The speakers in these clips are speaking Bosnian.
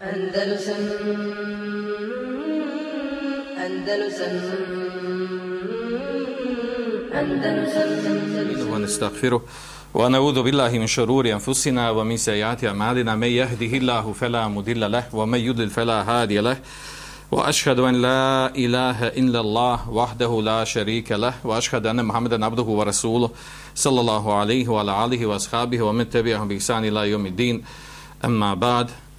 Andalusam Andalusam Andalusam ونستغفره ونعوذ بالله من شرور أنفسنا ومن سيئات أعمالنا. من يهده الله فلا مضل له ومن يضلل فلا هادي له. وأشهد أن لا إله إلا الله وحده لا شريك له. وأشهد أن محمدا عبده ورسوله صلى الله عليه وعلى آله وأصحابه ومن تبعهم بإحسان إلى يوم الدين. أما بعد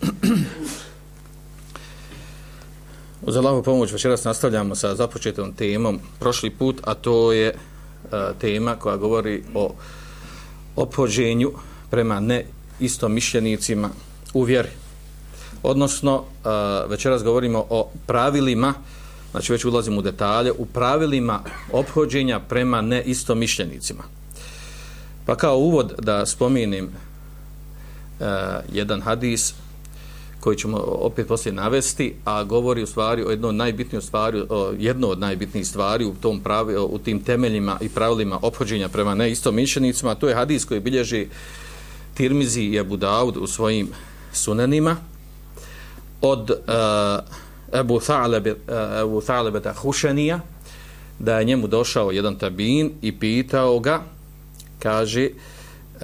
Uz Allahovu pomoć večeras nastavljamo sa započetom temom prošli put, a to je a, tema koja govori o opođenju prema neistomišljenicima u vjeri. Odnosno, a, večeras govorimo o pravilima, znači već ulazimo u detalje, u pravilima ophođenja prema neistomišljenicima. Pa kao uvod da spominim uh, jedan hadis koji ćemo opet poslije navesti, a govori u stvari o jednoj najbitnijoj stvari, o jedno od najbitnijih stvari u tom pravi, u tim temeljima i pravilima ophođenja prema neistomišljenicima, to je hadis koji bilježi Tirmizi i Abu Daud u svojim sunanima od uh, Abu Tha'lebe uh, Abu Tha'lebe da je njemu došao jedan tabin i pitao ga kaže uh,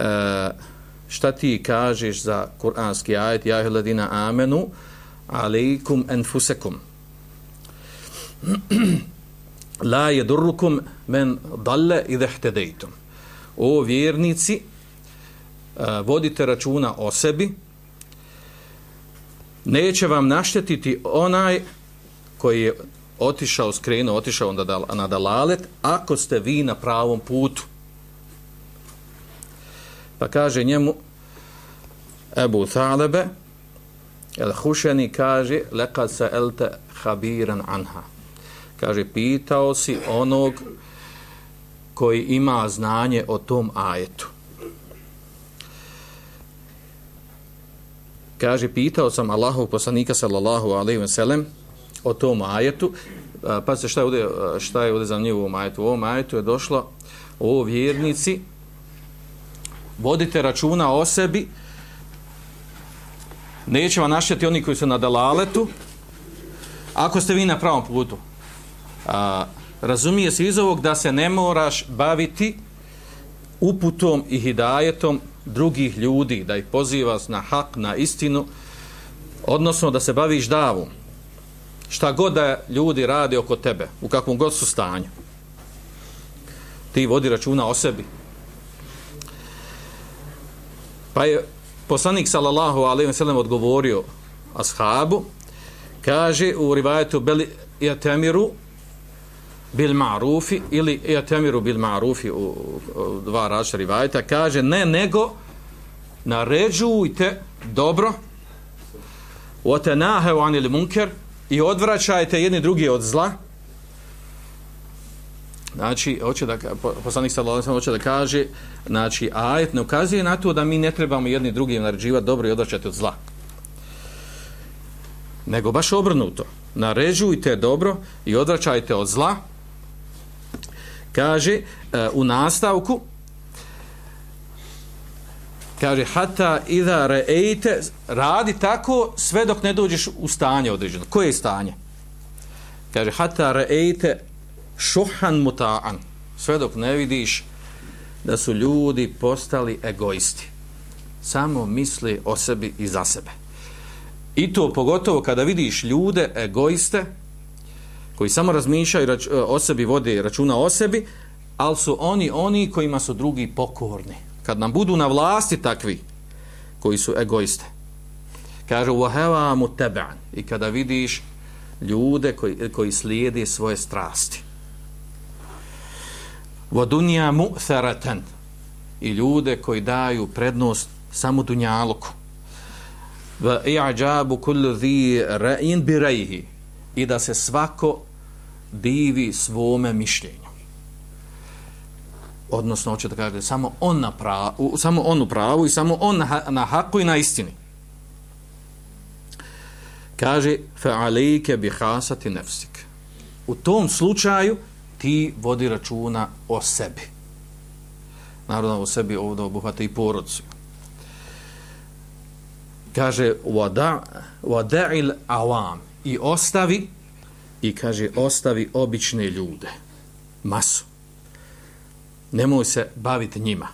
šta ti kažeš za kuranski ajet? Ja ladina amenu alejkum enfusekum. La yadurrukum men dalle idha ihtadaytum. O vjernici eh, vodite računa o sebi. Neće vam naštetiti onaj koji je otišao skrenuo otišao na dalalet ako ste vi na pravom putu. Pa kaže njemu Ebu Thalebe El Hušeni kaže Lekad se elte habiran anha Kaže pitao si onog koji ima znanje o tom ajetu. Kaže, pitao sam Allahu poslanika sallallahu alaihi wa sallam o tom ajetu. Pa se šta je ovdje, šta je ovdje za nju u ovom ajetu? U ovom ajetu je došlo o vjernici vodite računa o sebi. Neće vam našljati oni koji su na dalaletu. Ako ste vi na pravom putu a, razumije se iz ovog da se ne moraš baviti uputom i hidajetom drugih ljudi da ih pozivaš na hak, na istinu odnosno da se baviš davom. Šta god da ljudi radi oko tebe u kakvom god su stanju ti vodi računa o sebi. Pa je poslanik sallallahu alejhi ve sellem odgovorio ashabu kaže u rivajetu bel yatamiru bil ma'rufi ili yatamiru bil ma'rufi u, u dva različita rivajeta kaže ne nego naređujte dobro wa tanahu anil munkar i odvraćajte jedni drugi od zla Znači, hoće da, poslanik sallallahu hoće da kaže, znači, ajet ne ukazuje na to da mi ne trebamo jedni drugim naređivati dobro i odvraćati od zla. Nego baš obrnuto. Naređujte dobro i odvraćajte od zla. Kaže, e, u nastavku, kaže, hata idha reejte, radi tako sve dok ne dođeš u stanje određeno. Koje je stanje? Kaže, hata reejte šuhan muta'an. Sve dok ne vidiš da su ljudi postali egoisti. Samo misli o sebi i za sebe. I to pogotovo kada vidiš ljude egoiste koji samo razmišljaju e, o sebi vode računa o sebi ali su oni oni kojima su drugi pokorni. Kad nam budu na vlasti takvi koji su egoiste. Kaže wahava mutaban i kada vidiš ljude koji, koji slijede svoje strasti vodunija mu'tharatan. I ljude koji daju prednost samo dunjaluku. Va i'jabu kullu dhi ra'in bi ra'yihi. I da se svako divi svome mišljenju. Odnosno hoće da kaže samo on na pravu, samo on u pravu i samo on na, na haku i na istini. Kaže fa alayka bi khasati nafsik. U tom slučaju ti vodi računa o sebi. Naravno o sebi ovdje obuhvata i porodcu kaže wada wada'il awam i ostavi i kaže ostavi obične ljude masu. Nemoj se baviti njima.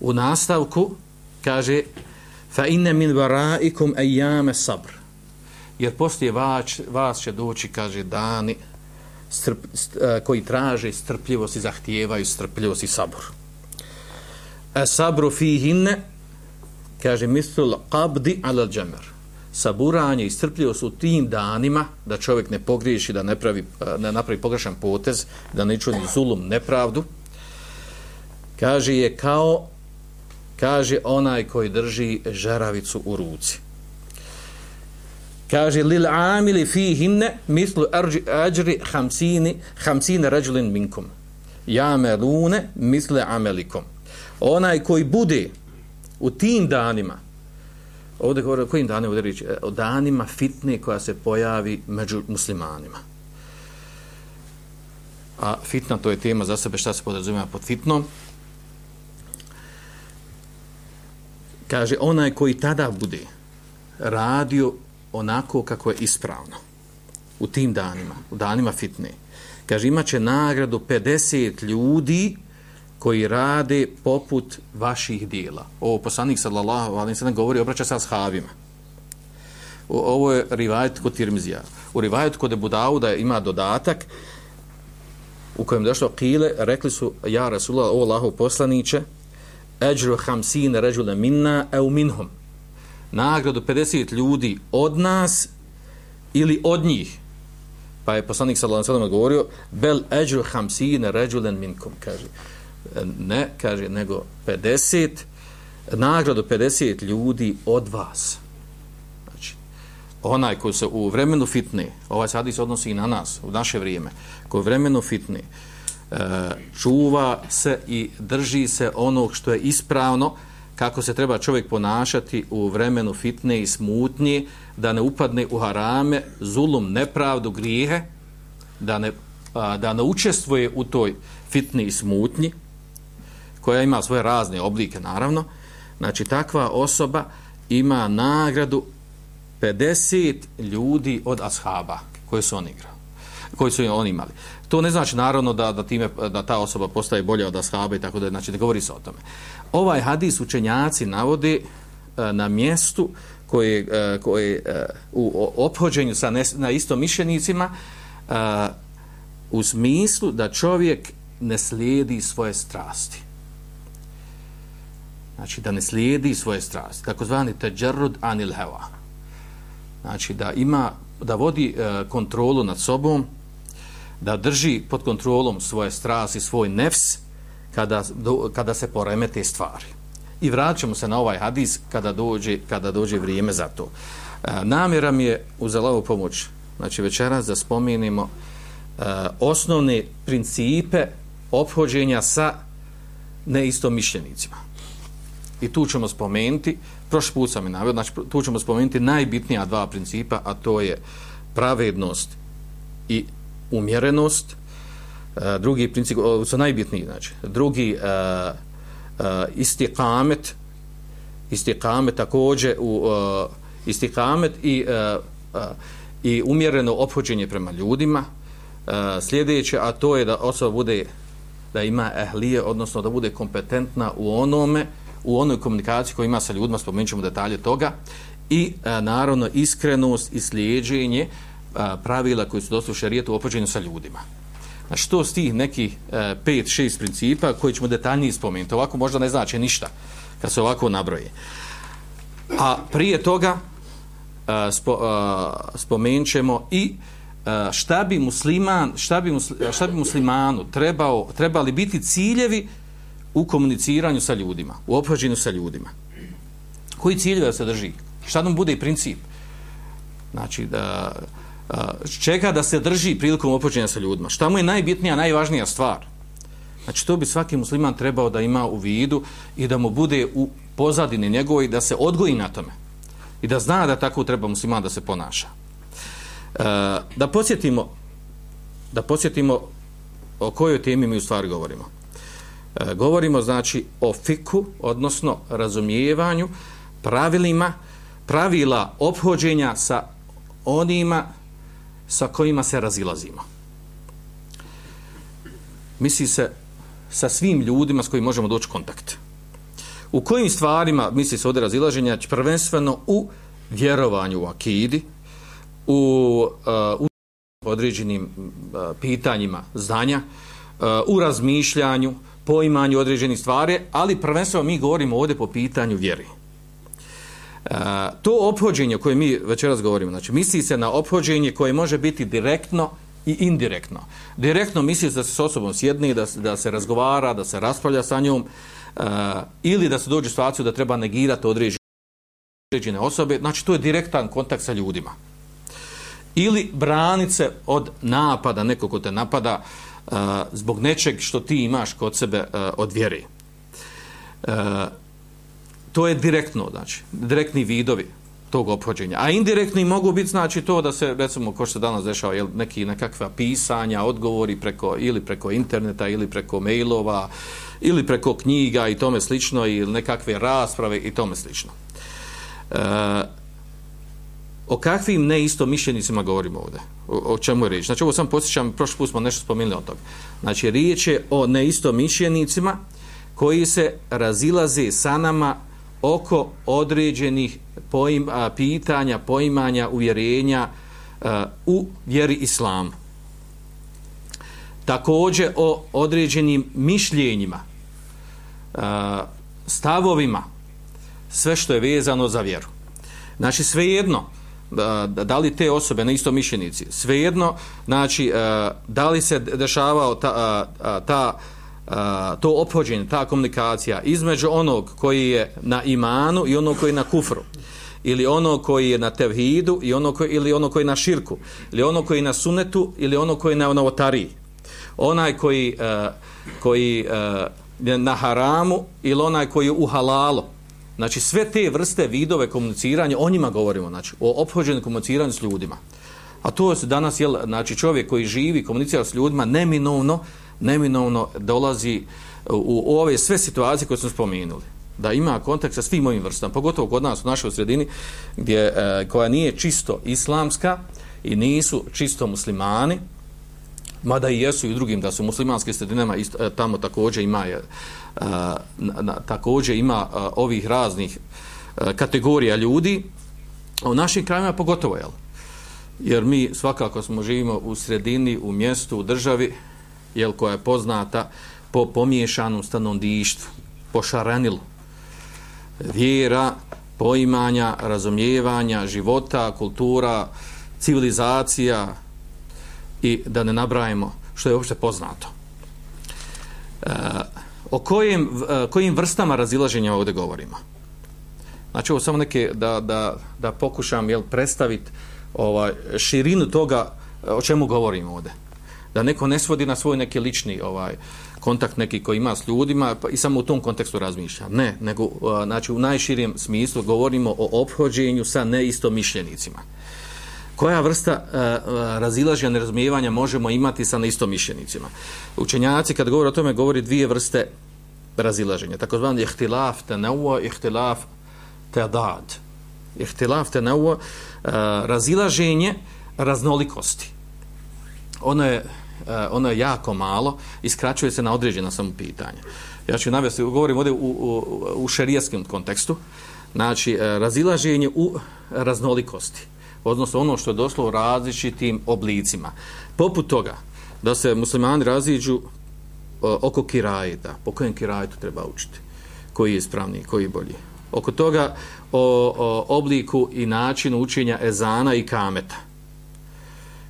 U nastavku kaže fa inne min varaikum ejame sabr. Jer poslije vas, vas će doći kaže dani strp, st, uh, koji traže strpljivost i zahtijevaju strpljivost i sabor E sabru fihinne kaže mislul qabdi ala džemer saburanje i strpljivost u tim danima da čovjek ne pogriješi da ne, pravi, e, ne napravi pogrešan potez da ne čuni zulum nepravdu. Kaže je kao kaže onaj koji drži žaravicu u ruci kaže lil amili fihinne mislu ajri hamsini hamsine rađulin minkum. Jamelune misle amelikom onaj koji bude u tim danima ovdje govore o kojim danima ovdje reći e, o danima fitne koja se pojavi među muslimanima. A fitna to je tema za sebe šta se podrazumijeva pod fitnom. Kaže onaj koji tada bude radio onako kako je ispravno u tim danima, u danima fitne. Kaže, imaće nagradu 50 ljudi koji rade poput vaših dijela. Ovo poslanik sallallahu alaihi sallam govori, obraća se ashabima. Ovo je rivajet kod Tirmizija. U rivajet kod Ebu Dauda ima dodatak u kojem došlo kile, rekli su, ja Rasulullah, ovo Allahov poslaniće, eđru hamsine ređule minna eu minhum. Nagradu 50 ljudi od nas ili od njih. Pa je poslanik sallallahu alejhi ve sellem odgovorio bel ajru hamsin rajulan minkum, kaže. Ne, kaže, nego 50 nagradu 50 ljudi od vas. Znači, onaj ko se u vremenu fitne, ovaj hadis se odnosi i na nas, u naše vrijeme, ko u vremenu fitne, e, čuva se i drži se onog što je ispravno kako se treba čovjek ponašati u vremenu fitne i smutnje da ne upadne u harame zulum, nepravdu, grijehe da ne, da ne učestvuje u toj fitni i smutnji koja ima svoje razne oblike naravno znači takva osoba ima nagradu 50 ljudi od ashaba koje su oni igrali koji su oni imali. To ne znači naravno da, da, time, da ta osoba postaje bolja od ashaba i tako da znači da govori se o tome. Ovaj hadis učenjaci navode e, na mjestu koje, e, koje e, u ophođenju sa ne, na istom mišljenicima u smislu da čovjek ne slijedi svoje strasti. Znači da ne slijedi svoje strasti. takozvani teđerud anil heva. Znači da ima da vodi kontrolu nad sobom da drži pod kontrolom svoje strasti, svoj nefs, kada, do, kada se poremete stvari. I vraćamo se na ovaj hadis kada dođe, kada dođe vrijeme za to. E, namjera mi je uzela ovu pomoć, znači večeras da spomenimo e, osnovne principe obhođenja sa neistomišljenicima. I tu ćemo spomenuti, prošli put sam je navio, znači tu ćemo spomenuti najbitnija dva principa, a to je pravednost i umjerenost, Eh, drugi princip, su najbitniji, znači, drugi eh, eh, uh, uh, istikamet, istikamet također u uh, istikamet i, uh, uh, i umjereno ophođenje prema ljudima, uh, sljedeće, a to je da osoba bude, da ima ehlije, odnosno da bude kompetentna u onome, u onoj komunikaciji koju ima sa ljudima, spomenut ćemo detalje toga, i a, naravno iskrenost i slijedženje, pravila koji su došli u šarijetu opođenju sa ljudima. Znači, što s tih nekih e, pet, šest principa koji ćemo detaljnije spomenuti. Ovako možda ne znači ništa kad se ovako nabroje. A prije toga e, spo, e, spomenut ćemo i e, šta bi musliman, šta bi, musli, e, šta bi muslimanu trebao, trebali biti ciljevi u komuniciranju sa ljudima, u obhođenju sa ljudima. koji ciljeve se drži? Šta nam bude i princip? Znači, da, a, čeka da se drži prilikom opođenja sa ljudima. Šta mu je najbitnija, najvažnija stvar? Znači, to bi svaki musliman trebao da ima u vidu i da mu bude u pozadini njegovoj da se odgoji na tome. I da zna da tako treba musliman da se ponaša. E, da posjetimo da posjetimo o kojoj temi mi u stvari govorimo. E, govorimo znači o fiku, odnosno razumijevanju, pravilima, pravila obhođenja sa onima sa kojima se razilazimo. Misli se sa svim ljudima s kojim možemo doći kontakt. U kojim stvarima misli se ovdje razilaženja? Znači, prvenstveno u vjerovanju u akidi, u, uh, u određenim uh, pitanjima znanja, uh, u razmišljanju, poimanju određenih stvari, ali prvenstveno mi govorimo ovdje po pitanju vjeri. A, to ophođenje koje mi večeras govorimo, znači misli se na ophođenje koje može biti direktno i indirektno. Direktno misli se da se s osobom sjedni, da, da se razgovara, da se raspravlja sa njom, a, ili da se dođe u situaciju da treba negirati određene osobe, znači to je direktan kontakt sa ljudima. Ili branice od napada, neko ko te napada, a, zbog nečeg što ti imaš kod sebe a, od vjere. Uh, to je direktno, znači, direktni vidovi tog obhođenja. A indirektni mogu biti znači to da se recimo ko što se danas dešava jel, neki nekakva pisanja, odgovori preko ili preko interneta ili preko mailova ili preko knjiga i tome slično ili nekakve rasprave i tome slično. E, o kakvim neisto mišljenicima govorimo ovdje? O, o čemu je riječ? Znači ovo sam posjećam, prošli put smo nešto spomenuli o toga. Znači riječ je o neisto mišljenicima koji se razilaze sa nama oko određenih poim, a, pitanja, poimanja, uvjerenja a, u vjeri islamu. Također o određenim mišljenjima, a, stavovima, sve što je vezano za vjeru. Znači, svejedno, da, da li te osobe na isto mišljenici, svejedno, znači, da li se dešavao ta, ta, a, to ophođenje, ta komunikacija između onog koji je na imanu i onog koji je na kufru. Ili ono koji je na tevhidu i ono koji, ili ono koji je na širku. Ili ono koji je na sunetu ili ono koji je na novotariji. Onaj koji, uh, koji uh, je na haramu ili onaj koji je u halalu. Znači sve te vrste vidove komuniciranja o njima govorimo znači o ophođenju komuniciranju s ljudima. A to je danas jel, znači čovjek koji živi komunicira s ljudima neminovno neminovno dolazi u, u ove sve situacije koje smo spomenuli da ima kontakt sa svim ovim vrstama, pogotovo kod nas u našoj sredini, gdje, e, koja nije čisto islamska i nisu čisto muslimani, mada i jesu i drugim, da su muslimanske sredinama, isto, e, tamo također ima, e, na, na, također ima e, ovih raznih e, kategorija ljudi, a u našim krajima pogotovo, jel? Jer mi svakako smo živimo u sredini, u mjestu, u državi, jel, koja je poznata po pomiješanom stanovništvu, po šaranilu vjera, poimanja, razumijevanja, života, kultura, civilizacija i da ne nabrajemo što je uopšte poznato. E, o kojim, e, kojim vrstama razilaženja ovdje govorimo? Znači ovo samo neke da, da, da pokušam jel, predstaviti ovaj, širinu toga o čemu govorimo ovdje. Da neko ne svodi na svoj neki lični ovaj, kontakt neki koji ima s ljudima pa i samo u tom kontekstu razmišlja. Ne, nego uh, znači u najširijem smislu govorimo o obhođenju sa neistomišljenicima. Koja vrsta uh, uh, razilaženja nerazumijevanja možemo imati sa neistomišljenicima? Učenjaci kad govore o tome govori dvije vrste razilaženja. Takozvani ihtilaf tanawwa, ihtilaf tadad. Ihtilaf tanawwa uh, razilaženje raznolikosti. Ono je Eh, ono je jako malo i skraćuje se na određena samo pitanja. Ja ću navesti, govorim ovdje u, u, u šerijskom kontekstu, znači uh, razilaženje u raznolikosti, odnosno ono što je došlo u različitim oblicima. Poput toga, da se muslimani raziđu uh, oko kirajeta, po kojem kirajetu treba učiti, koji je ispravniji, koji je bolji. Oko toga o, o obliku i načinu učenja ezana i kameta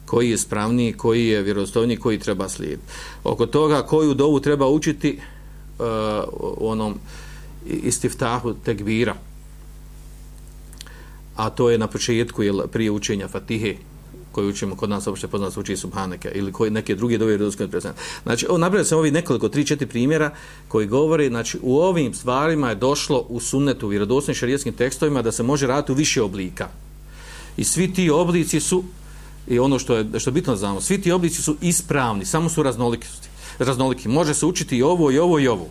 koji je spravniji, koji je vjerostojniji, koji treba slijediti. Oko toga koju dovu treba učiti uh, u onom istiftahu tekbira. a to je na početku jel, prije učenja Fatihe, koju učimo kod nas uopšte poznat uči Subhaneke ili koji neke druge dove vjerodostojne predsjedne. Znači, ovo napravio sam ovi nekoliko, tri, četiri primjera koji govore, znači, u ovim stvarima je došlo u sunnetu, vjerodostojnim šarijetskim tekstovima da se može raditi u više oblika. I svi ti oblici su, i ono što je, što je bitno da znamo, svi ti oblici su ispravni, samo su raznoliki. raznoliki. Može se učiti i ovo, i ovo, i ovo.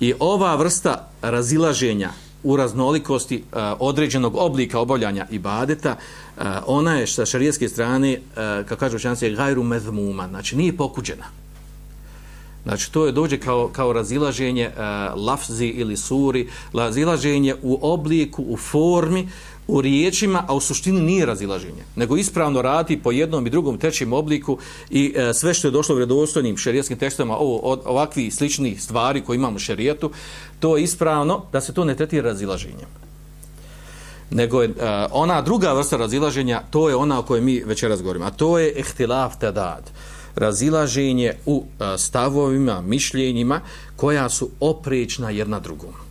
I ova vrsta razilaženja u raznolikosti uh, određenog oblika obavljanja ibadeta, uh, ona je sa šarijetske strane, uh, kako kaže učenjaci, je gajru medmuma, znači nije pokuđena. Znači to je dođe kao, kao razilaženje uh, lafzi ili suri, razilaženje u obliku, u formi, u riječima, a u suštini nije razilaženje, nego ispravno radi po jednom i drugom trećem obliku i e, sve što je došlo u redostojnim šerijetskim tekstovima, ovo, od, ovakvi slični stvari koje imamo u šerijetu, to je ispravno da se to ne tretira razilaženjem. Nego je e, ona druga vrsta razilaženja, to je ona o kojoj mi večeras govorimo, a to je ehtilaf tadad, razilaženje u e, stavovima, mišljenjima koja su oprečna jedna drugom.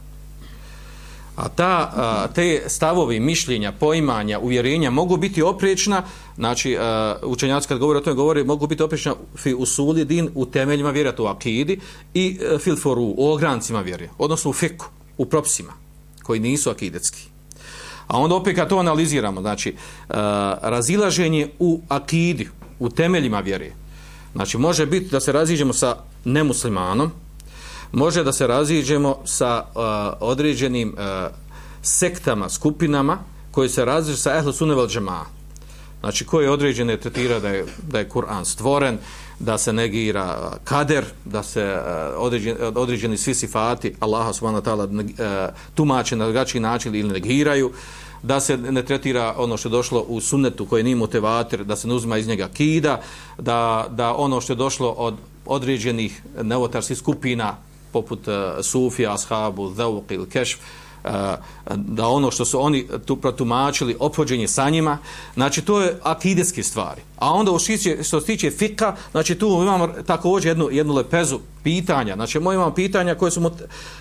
A ta, a, te stavovi, mišljenja, poimanja, uvjerenja mogu biti opriječna, znači a, učenjaci kad govore o tome govore, mogu biti opriječna fi usuli din u temeljima vjera u akidi i a, fil foru u ograncima vjere, odnosno u fiku, u propisima koji nisu akidetski. A onda opet kad to analiziramo, znači a, razilaženje u akidi, u temeljima vjere, znači može biti da se raziđemo sa nemuslimanom, može da se raziđemo sa uh, određenim uh, sektama, skupinama koji se raziđu sa ehlu sunevel džemaa. Znači, koji određene tretira da je, da je Kur'an stvoren, da se negira kader, da se uh, određeni, određeni svi sifati Allaha subhanahu wa ta'ala uh, tumače na drugačiji način ili negiraju, da se ne tretira ono što je došlo u sunnetu koje nije motivator, da se ne uzima iz njega kida, da, da ono što je došlo od određenih nevotarskih skupina poput e, Sufija, Ashabu, Zauq ili Kešf, e, da ono što su oni tu protumačili, opođenje sa njima, znači to je akidetske stvari. A onda u šiće, što se tiče fika, znači tu imamo također jednu, jednu lepezu pitanja, znači moj imamo pitanja koje su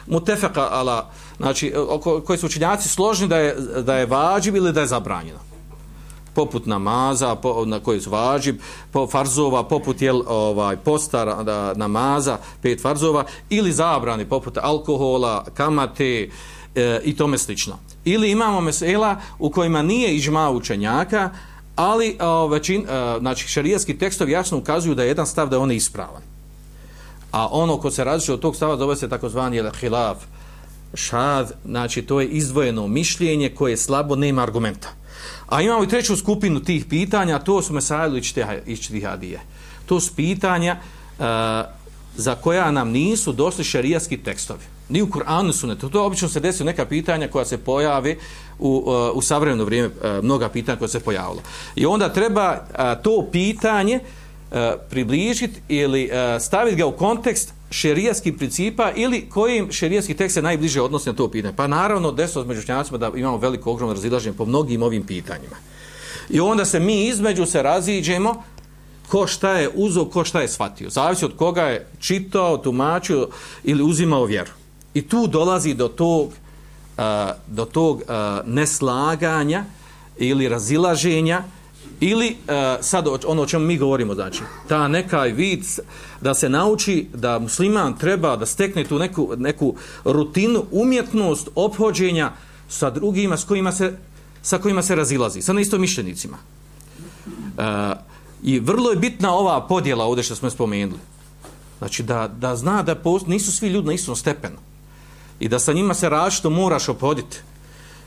mutefeka, ala, znači e, koji su učinjaci složni da je, da je vađiv ili da je zabranjeno poput namaza po, na koji su važib, po farzova, poput jel, ovaj, postara da, namaza, pet farzova, ili zabrani poput alkohola, kamate e, i tome slično. Ili imamo mesela u kojima nije ižma učenjaka, ali o, većin, o, znači, šerijski tekstovi jasno ukazuju da je jedan stav da on je ispravan. A ono ko se različi od tog stava zove se takozvani hilaf, šad, znači to je izdvojeno mišljenje koje je slabo, nema argumenta. A imamo i treću skupinu tih pitanja, to su mesajlu ičtihadije. To su pitanja uh, za koja nam nisu došli šarijatski tekstovi. Ni u Kur'anu su ne. To, to obično se desi neka pitanja koja se pojave u, uh, u savremeno vrijeme, uh, mnoga pitanja koja se pojavila. I onda treba uh, to pitanje uh, približiti ili uh, staviti ga u kontekst šerijaskih principa ili kojim šerijski tekst se najbliže odnosi na to pitanje. Pa naravno, desno među međušnjacima da imamo veliko ogromno razilaženje po mnogim ovim pitanjima. I onda se mi između se raziđemo ko šta je uzo, ko šta je shvatio. Zavisi od koga je čitao, tumačio ili uzimao vjeru. I tu dolazi do tog, uh, do tog uh, neslaganja ili razilaženja Ili uh, sad ono o čemu mi govorimo, znači, ta neka vid da se nauči da musliman treba da stekne tu neku, neku rutinu, umjetnost obhođenja sa drugima s kojima se, sa kojima se razilazi, sa neisto mišljenicima. Uh, e, I vrlo je bitna ova podjela ovdje što smo spomenuli. Znači, da, da zna da post, nisu svi ljudi na istom stepenu. I da sa njima se različito moraš opoditi.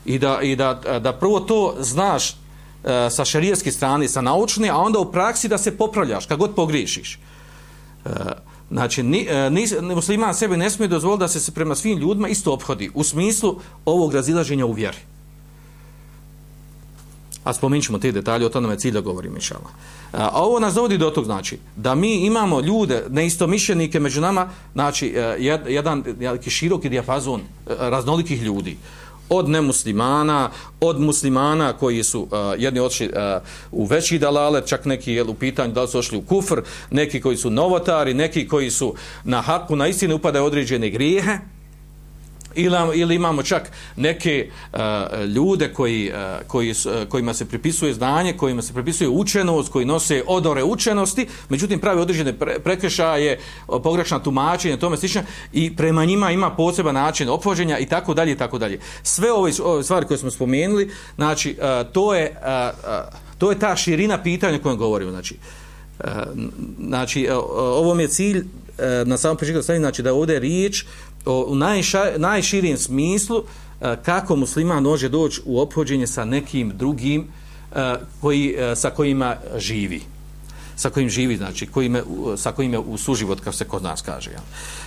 I da, i da, da prvo to znaš e, sa šarijetske strane, sa naučne, a onda u praksi da se popravljaš, kad god pogriješiš. E, znači, ni, e, ni, musliman sebe ne smije dozvoliti da se, se prema svim ljudima isto obhodi, u smislu ovog razilaženja u vjeri. A spomenut ćemo te detalje, o tome je cilj da govorim, inšala. E, a ovo nas dovodi do tog, znači, da mi imamo ljude, neistomišljenike među nama, znači, e, jedan, jedan široki dijafazon raznolikih ljudi od nemuslimana, od muslimana koji su uh, jedni odšli uh, u veći dalale, čak neki jel, u pitanju da li su ošli u kufr, neki koji su novotari, neki koji su na haku, na istinu upadaju određene grijehe, ili, ili imamo čak neke uh, ljude koji, uh, koji, uh, kojima se pripisuje znanje, kojima se pripisuje učenost, koji nose odore učenosti, međutim pravi određene pre, prekršaje, pogrešna tumačenja, tome slično, i prema njima ima poseban način opođenja i tako dalje i tako dalje. Sve ove, ove stvari koje smo spomenuli, znači, uh, to, je, uh, uh, to je ta širina pitanja o kojem govorimo. Znači, uh, znači uh, ovom je cilj uh, na samom početku znači da ovdje je riječ o, u najša, najširijem smislu e, kako musliman može doći u ophođenje sa nekim drugim e, koji, e, sa kojima živi sa kojim živi, znači kojim sa kojim je u suživot, kao se kod nas kaže. Ja.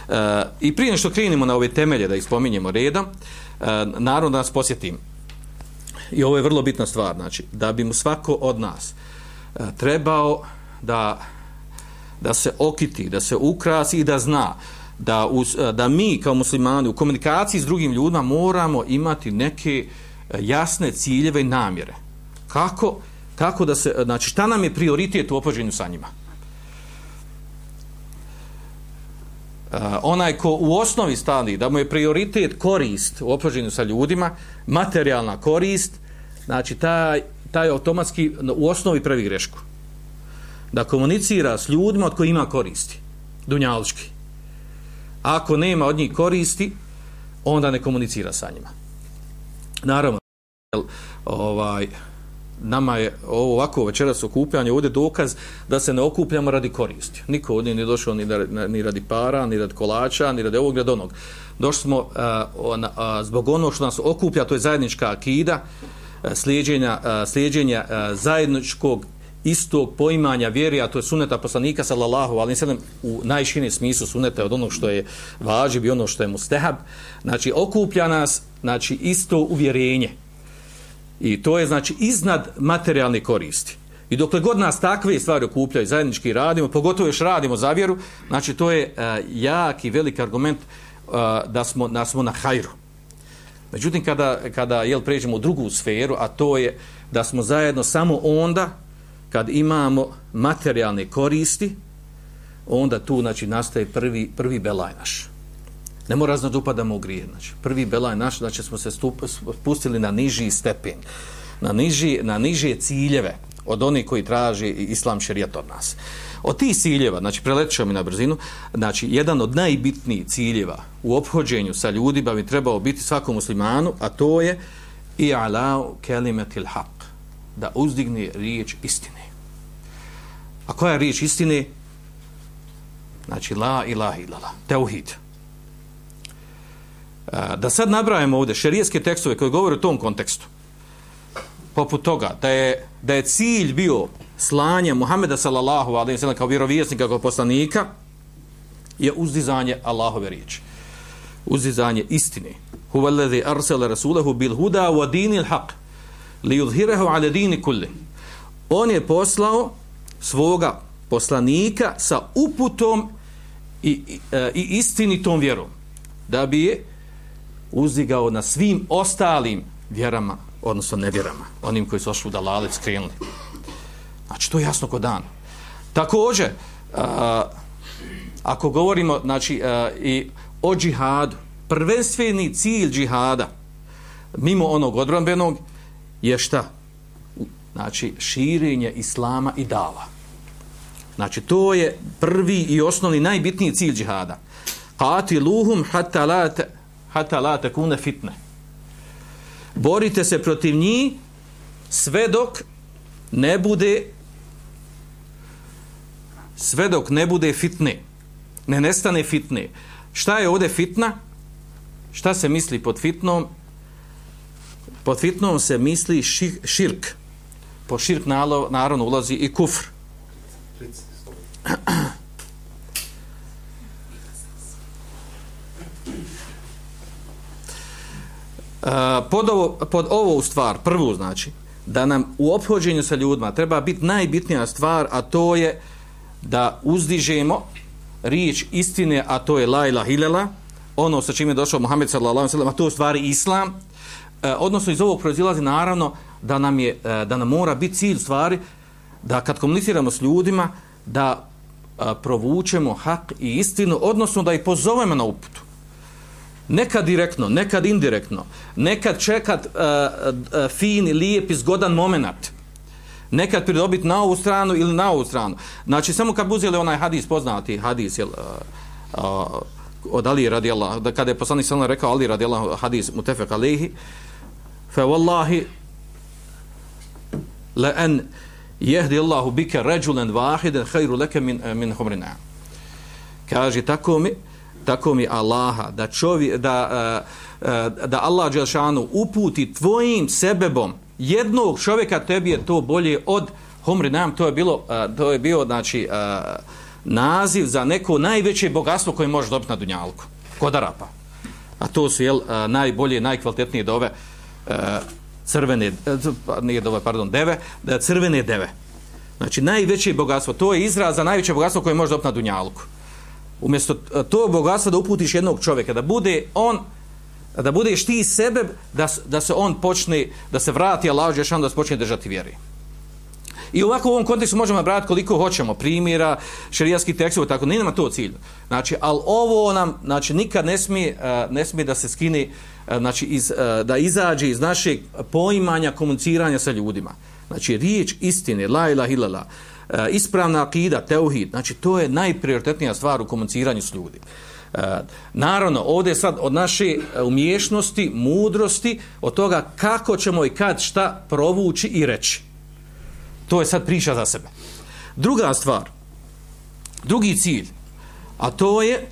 E, I prije nešto krenimo na ove temelje da ih spominjemo redom, e, naravno da nas posjetim, i ovo je vrlo bitna stvar, znači, da bi mu svako od nas e, trebao da, da se okiti, da se ukrasi i da zna da, uz, eh, da mi kao muslimani u komunikaciji s drugim ljudima moramo imati neke eh, jasne ciljeve i namjere. Kako, kako da se, eh, znači šta nam je prioritet u opođenju sa njima? Uh, onaj ko u osnovi stani da mu je prioritet korist u opođenju sa ljudima, materijalna korist, znači taj, taj automatski u osnovi pravi grešku. Da komunicira s ljudima od koji ima koristi, dunjalički ako nema od njih koristi, onda ne komunicira sa njima. Naravno, ovaj, nama je ovo ovako večeras okupljanje ovdje dokaz da se ne okupljamo radi koristi. Niko ovdje nije došao ni, da, ni radi para, ni radi kolača, ni radi ovog, radi onog. Došli smo eh, a, on, a, eh, zbog ono što nas okuplja, to je zajednička akida, eh, uh, slijedženja, uh, slijedženja zajedničkog istog poimanja vjeri, a to je suneta poslanika sallallahu alaihi sallam u najšini smislu suneta od onog što je važib i ono što je mustehab. Znači, okuplja nas znači, isto uvjerenje. I to je znači iznad materijalne koristi. I dokle god nas takve stvari okupljaju, zajednički radimo, pogotovo još radimo za vjeru, znači to je e, uh, jak i velik argument uh, da, smo, da smo na hajru. Međutim, kada, kada jel, pređemo u drugu sferu, a to je da smo zajedno samo onda kad imamo materijalne koristi, onda tu znači, nastaje prvi, prvi belaj naš. Ne mora znači upadamo u grije. Znači, prvi belaj naš, znači smo se stup, spustili na niži stepen, na, niži, na niže ciljeve od onih koji traži islam šerijat od nas. Od tih ciljeva, znači preletit mi na brzinu, znači jedan od najbitnijih ciljeva u obhođenju sa ljudima bi trebao biti svakom muslimanu, a to je i alau kelimetil haq, da uzdigne riječ istine. A koja je riječ istine? Znači, la ilaha ilala, teuhid. E, da sad nabrajamo ovdje šerijeske tekstove koje govore o tom kontekstu, poput toga, da je, da je cilj bio slanje Muhameda sallallahu alaihi sallam kao vjerovjesnika, kao poslanika, je uzdizanje Allahove riječi. Uzdizanje istine. Huwa alladhi arsala rasulahu bil huda wa dinil haq li yudhhirahu ala dini kulli. On je poslao svoga poslanika sa uputom i, i, e, i istinitom vjerom da bi je uzdigao na svim ostalim vjerama, odnosno nevjerama, onim koji su ošli u dalalec skrenuli. Znači, to je jasno kod dan. Također, a, ako govorimo znači, a, i o džihadu, prvenstveni cilj džihada, mimo onog odbranbenog, je šta? Znači, širenje islama i dava. Znači, to je prvi i osnovni najbitniji cilj džihada. Qatiluhum hatta la hatta la takuna fitne. Borite se protiv njih sve dok ne bude sve dok ne bude fitne. Ne nestane fitne. Šta je ovdje fitna? Šta se misli pod fitnom? Pod fitnom se misli širk. Po širk naravno ulazi i kufr pod, ovo, pod ovo u stvar, prvu znači, da nam u obhođenju sa ljudima treba biti najbitnija stvar, a to je da uzdižemo riječ istine, a to je la ilaha ilela, ono sa čime je došao Muhammed sallallahu alejhi ve sellem, a to je stvari islam. E, odnosno iz ovog proizilazi naravno da nam je e, da nam mora biti cilj stvari da kad komuniciramo s ljudima da a, provučemo hak i istinu, odnosno da ih pozovemo na uputu. nekad direktno, nekad indirektno, nekad čekat uh, uh, fin, lijep i zgodan moment, nekad pridobiti na ovu stranu ili na ovu stranu. Znači, samo kad uzeli onaj hadis, poznati hadis, jel, uh, uh, od Ali radijallahu, da kada je poslanik sallam rekao Ali radijallahu hadis mutefek alihi, fe wallahi, le en jehdi Allahu bike ređulen vahiden hajru leke min, eh, min humrina. Kaže, tako mi, tako mi Allaha, da, čovi, da, eh, eh, da Allah Đelšanu uputi tvojim sebebom jednog čovjeka, tebi je to bolje od humrina. To je bilo, to je bio, znači, naziv za neko najveće bogatstvo koje možeš dobiti na Dunjalku. Kod Arapa. A to su, jel, najbolje, najkvalitetnije dove crvene, eh, pa nije dove, pardon, deve, da crvene deve. Znači, najveće bogatstvo, to je izraz za najveće bogatstvo koje može dobiti na Umjesto eh, to bogatstva da uputiš jednog čovjeka, da bude on, da budeš ti sebe, da, da se on počne, da se vrati Allah Žešan, da se počne držati vjeri. I ovako u ovom kontekstu možemo nabrati koliko hoćemo primjera, šerijatskih tekstova, tako, ne nema to cilj. Znači, ali ovo nam, znači, nikad ne smije, eh, ne smije da se skini, E, znači, iz, e, da izađe iz našeg poimanja komuniciranja sa ljudima. Znači, riječ istine, la ilah ilala, e, ispravna akida, teuhid, znači, to je najprioritetnija stvar u komuniciranju s ljudima. Naravno, ovdje sad od naše umješnosti, mudrosti, od toga kako ćemo i kad šta provući i reći. To je sad priča za sebe. Druga stvar, drugi cilj, a to je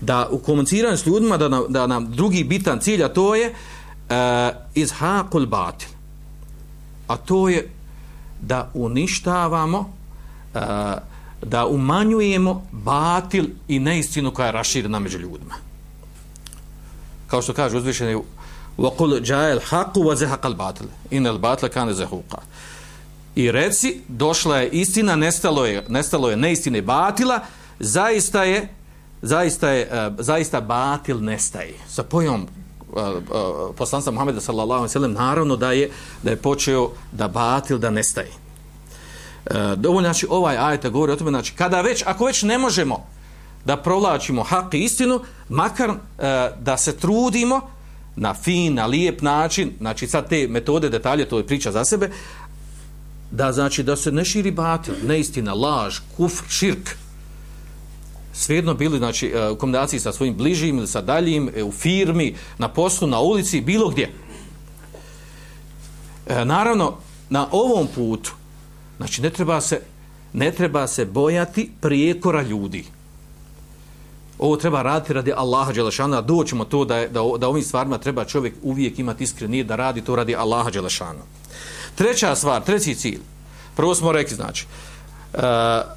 da u komuniciranju s ljudima, da nam, da nam drugi bitan cilj, a to je uh, iz hakul batil. A to je da uništavamo, uh, da umanjujemo batil i neistinu koja je raširena među ljudima. Kao što kaže uzvišeni وَقُلْ جَاءَ الْحَقُ وَزَهَقَ الْبَاطِلِ إِنَ الْبَاطِلَ كَانَ زَهُوقًا I reci, došla je istina, nestalo je, nestalo je neistine batila, zaista je, zaista je, e, zaista batil nestaje. Sa pojom uh, e, uh, e, poslanca Muhammeda sallallahu alaihi sallam, naravno da je, da je počeo da batil da nestaje. Uh, dovoljno, znači, ovaj ajet govori o tome, znači, kada već, ako već ne možemo da provlačimo hak i istinu, makar da se trudimo na fin, na lijep način, znači sad te metode, detalje, to je priča za sebe, da znači da se ne širi batil, neistina, laž, kufr, širk. Svejedno bili znači, e, u kombinaciji sa svojim bližim ili sa daljim, e, u firmi, na poslu, na ulici, bilo gdje. E, naravno, na ovom putu, znači ne treba se, ne treba se bojati prijekora ljudi. Ovo treba raditi radi Allaha Đelešana, doćemo to da, da, da ovim stvarima treba čovjek uvijek imati iskrenije da radi to radi Allaha Đelešana. Treća stvar, treći cilj. Prvo smo rekli, znači, uh,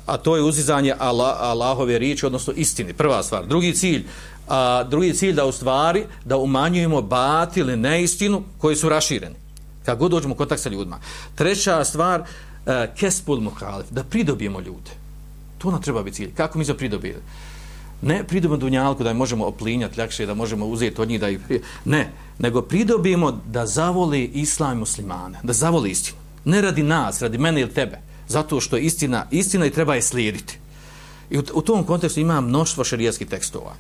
a to je uzizanje Allah, Allahove riječi, odnosno istini. Prva stvar. Drugi cilj, a drugi cilj da u stvari da umanjujemo batili neistinu koji su rašireni. Kad god dođemo u kontakt sa ljudima. Treća stvar, e, kespul muhalif, da pridobijemo ljude. To nam treba biti cilj. Kako mi za pridobijemo? Ne pridobimo dunjalku da možemo oplinjati ljakše, da možemo uzeti od njih da ih... Ne, nego pridobijemo da zavoli islam muslimane, da zavoli istinu. Ne radi nas, radi mene ili tebe, zato što je istina, istina i treba je slijediti. I u, u tom kontekstu ima mnoštvo šarijatskih tekstova.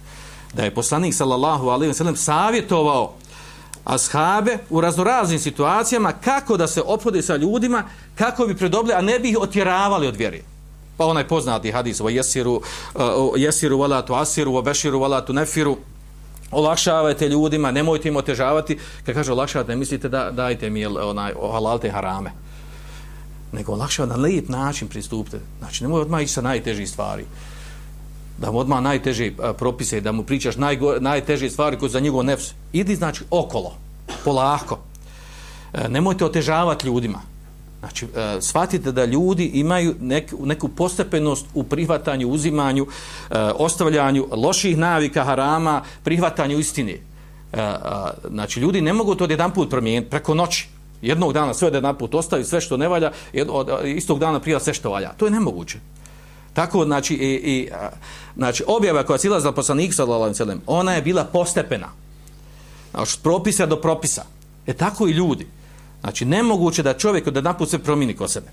Da je poslanik sallallahu alaihi wa sallam savjetovao ashabe u raznoraznim situacijama kako da se opode sa ljudima, kako bi predobili, a ne bi ih otjeravali od vjeri. Pa onaj poznati hadis o jesiru, uh, uh jesiru valatu asiru, o beširu valatu nefiru, olakšavajte ljudima, nemojte im otežavati. Kad kaže olakšavate, ne mislite da dajte mi onaj, halalte harame. Nego lakše na lijep način pristupite. Znači, nemoj odmah ići sa najtežih stvari. Da mu odmah najteže propise, da mu pričaš najgo, najteže stvari koje za njegov nefs. Idi, znači, okolo, polako. E, nemojte otežavati ljudima. Znači, e, shvatite da ljudi imaju neku, neku postepenost u prihvatanju, uzimanju, e, ostavljanju loših navika, harama, prihvatanju istine. E, znači, ljudi ne mogu to jedan put promijeniti preko noći. Jednog dana sve da put ostavi sve što ne valja, od, istog dana prija sve što valja. To je nemoguće. Tako, znači, i, i, znači objava koja sila za poslanik, ona je bila postepena. Znači, od propisa do propisa. E tako i ljudi. Znači, nemoguće da čovjek da naput sve promini ko sebe.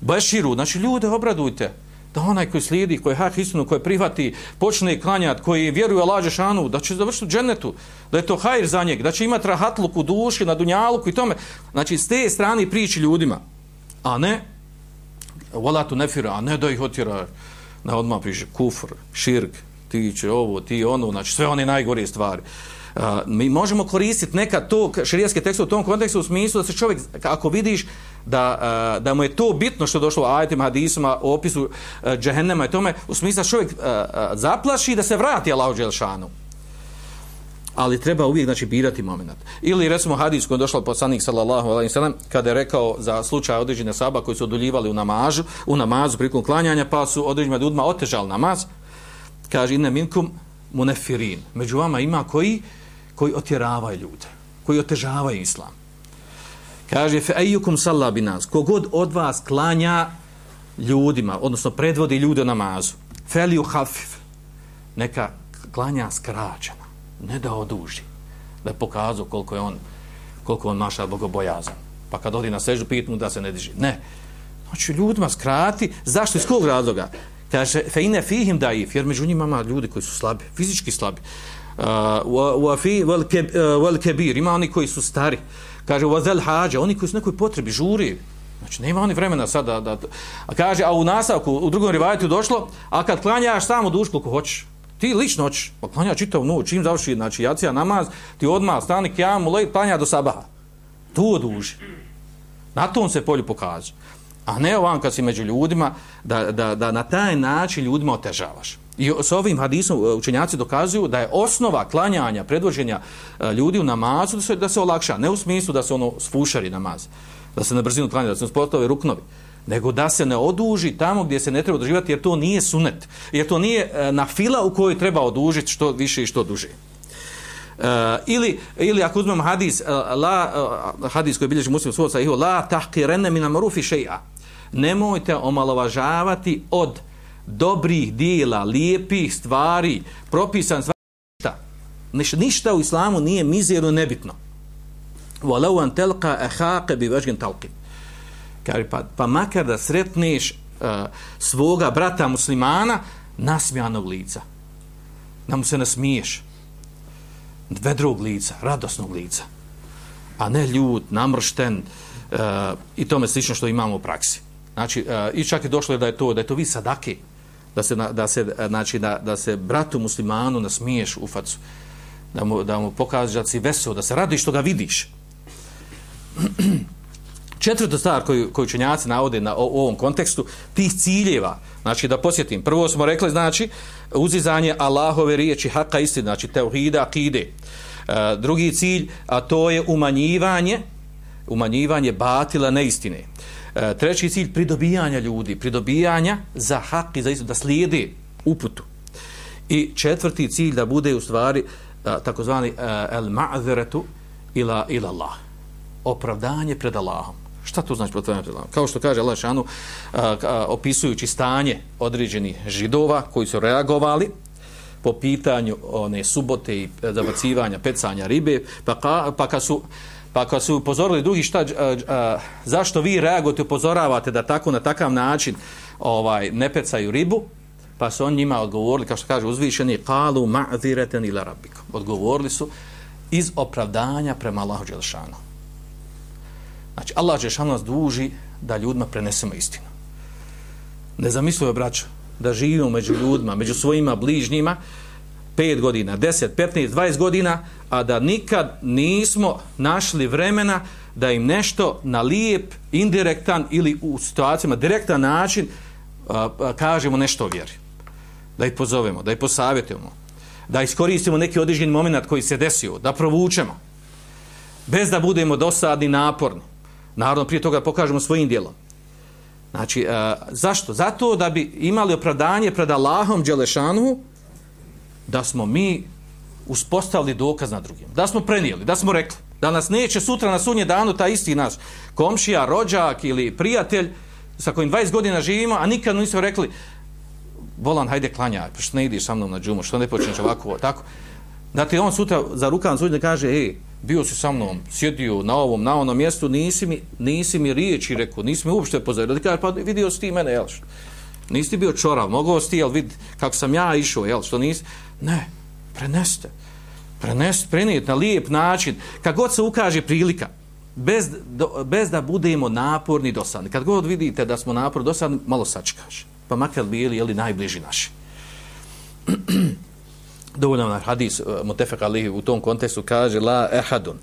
Beširu, znači, ljude obradujte da onaj koji slijedi, koji je hak istinu, koji prihvati, počne klanjati, koji vjeruje Allah šanu, da će završiti u džennetu, da je to hajr za njeg, da će imati rahatluk u duši, na dunjaluku i tome. Znači, s te strane priči ljudima, a ne volatu nefira, a ne da ih otjera na odmah priče kufr, širk, ti će ovo, ti ono, znači sve one najgore stvari. Uh, mi možemo koristiti neka to širijaske tekste u tom kontekstu u smislu da se čovjek, ako vidiš da, uh, da mu je to bitno što je došlo u ajetima, hadisima, u opisu uh, džehennema i tome, u smislu da čovjek uh, uh, zaplaši da se vrati Allahu Đelšanu. Ali treba uvijek znači, birati moment. Ili recimo hadis koji je došao poslanik sallallahu alaihi sallam kada je rekao za slučaj određene saba koji su oduljivali u namazu, u namazu prilikom klanjanja pa su određenima ljudima otežali namaz. Kaže, inne minkum munefirin. Među vama ima koji koji otjeravaju ljude, koji otežavaju islam. Kaže, fe ejukum salla binaz, kogod od vas klanja ljudima, odnosno predvodi ljude namazu, feliju hafif, neka klanja skraćena, ne da oduži, da je pokazao koliko je on, koliko on naša bogobojazan. Pa kad odi na sežu, pitnu da se ne diži. Ne. Znači, ljudima skrati, zašto iz kog razloga? Kaže, fe ine fihim daif, jer među njima ima ljudi koji su slabi, fizički slabi Uh, wa fi uh, wal kebir, ima oni koji su stari kaže vazel hađa, oni koji su nekoj potrebi žuri. Znači nema oni vremena sada da, da a kaže a u nastavku u drugom rivajetu došlo a kad klanjaš samo duš koliko hoćeš. Ti lično hoćeš pa klanja čitav noć čim završi znači jacija namaz ti odmah stani kjamu lej klanja do sabaha. Tu oduži. na tom se polju pokaže. A ne ovam kad si među ljudima da, da, da na taj način ljudima otežavaš. I s ovim hadisom e, učenjaci dokazuju da je osnova klanjanja, predvođenja e, ljudi u namazu da se, da se olakša. Ne u smislu da se ono sfušari namaz, da se na brzinu klanja, da se spostave ruknovi, nego da se ne oduži tamo gdje se ne treba oduživati jer to nije sunet. Jer to nije e, na fila u kojoj treba odužiti što više i što duže. Uh, ili, ili ako uzmem hadis, uh, la, uh, hadis koji bilježi muslim svoca, la tahkirene mina marufi šeja. Nemojte omalovažavati od uh, dobrih dijela, lijepih stvari, propisan stvari, ništa. Ništa u islamu nije mizerno nebitno. Walau an telqa ahaqe bi vajgin talqin. Kaže, pa, pa makar da sretneš uh, svoga brata muslimana nasmijanog lica. Da mu se nasmiješ. Vedrog lica, radosnog lica. A ne ljud, namršten uh, i tome slično što imamo u praksi. Znači, uh, i čak je došlo da je to, da je to vi sadake da se, da se, znači, da, da se bratu muslimanu nasmiješ u facu, da mu, da mu pokažeš da si vesel, da se radiš što ga vidiš. Četvrta stvar koju, koju čenjaci navode na, o, u ovom kontekstu, tih ciljeva, znači da posjetim, prvo smo rekli, znači, uzizanje Allahove riječi, haka istine, znači teuhida, akide. E, drugi cilj, a to je umanjivanje, umanjivanje batila neistine. E, treći cilj pridobijanja ljudi, pridobijanja za hak i za istu, da slijedi uputu. I četvrti cilj da bude u stvari e, takozvani e, el ma'zeretu ila, ila Allah. Opravdanje pred Allahom. Šta to znači opravdanje pred Allahom? Kao što kaže Allah šanu, e, opisujući stanje određenih židova koji su reagovali po pitanju one subote i zabacivanja, pecanja ribe, pa, ka, pa kad su Pa kad su upozorili drugi šta, a, a, e, e, zašto vi reagujete, upozoravate da tako na takav način ovaj ne pecaju ribu, pa su on njima odgovorili, kao što kaže uzvišeni, kalu ma'zireten ila rabbikom. Odgovorili su iz opravdanja prema Allahu Đelšanu. Znači, Allah Đelšanu nas duži da ljudima prenesemo istinu. Ne zamisluje, braćo, da živimo među ljudima, među svojima bližnjima, 5 godina, 10, 15, 20 godina, a da nikad nismo našli vremena da im nešto na lijep, indirektan ili u situacijama direktan način a, a, kažemo nešto o vjeri. Da ih pozovemo, da ih posavjetujemo, da iskoristimo neki određeni moment koji se desio, da provučemo, bez da budemo dosadni, naporni. Naravno, prije toga pokažemo svojim dijelom. Znači, a, zašto? Zato da bi imali opravdanje pred Allahom Đelešanu, da smo mi uspostavili dokaz na drugim. Da smo prenijeli, da smo rekli. Da nas neće sutra na sunje danu ta isti naš komšija, rođak ili prijatelj sa kojim 20 godina živimo, a nikad nismo rekli volan, hajde klanjaj, pa što ne ideš sa mnom na džumu, što ne počneš ovako, tako. Da ti on sutra za rukavan sunje kaže, ej, bio si sa mnom, sjedio na ovom, na onom mjestu, nisi mi, nisi mi riječi rekao, nisi mi uopšte pozorio. Da kaže, pa vidio si ti mene, jel? Nisi bio čorav, mogao si ti, jel vid, kako sam ja išao, jel, što nisi? Ne, preneste. Preneste, prenijeti na lijep način. Kad god se ukaže prilika, bez, do, bez da budemo naporni dosadni. Kad god vidite da smo naporni dosadni, malo sačekaš. Pa makar bili, jeli, najbliži naši. Dovoljno na hadis, eh, Mutefek Alihi u tom kontekstu kaže, la ehadun,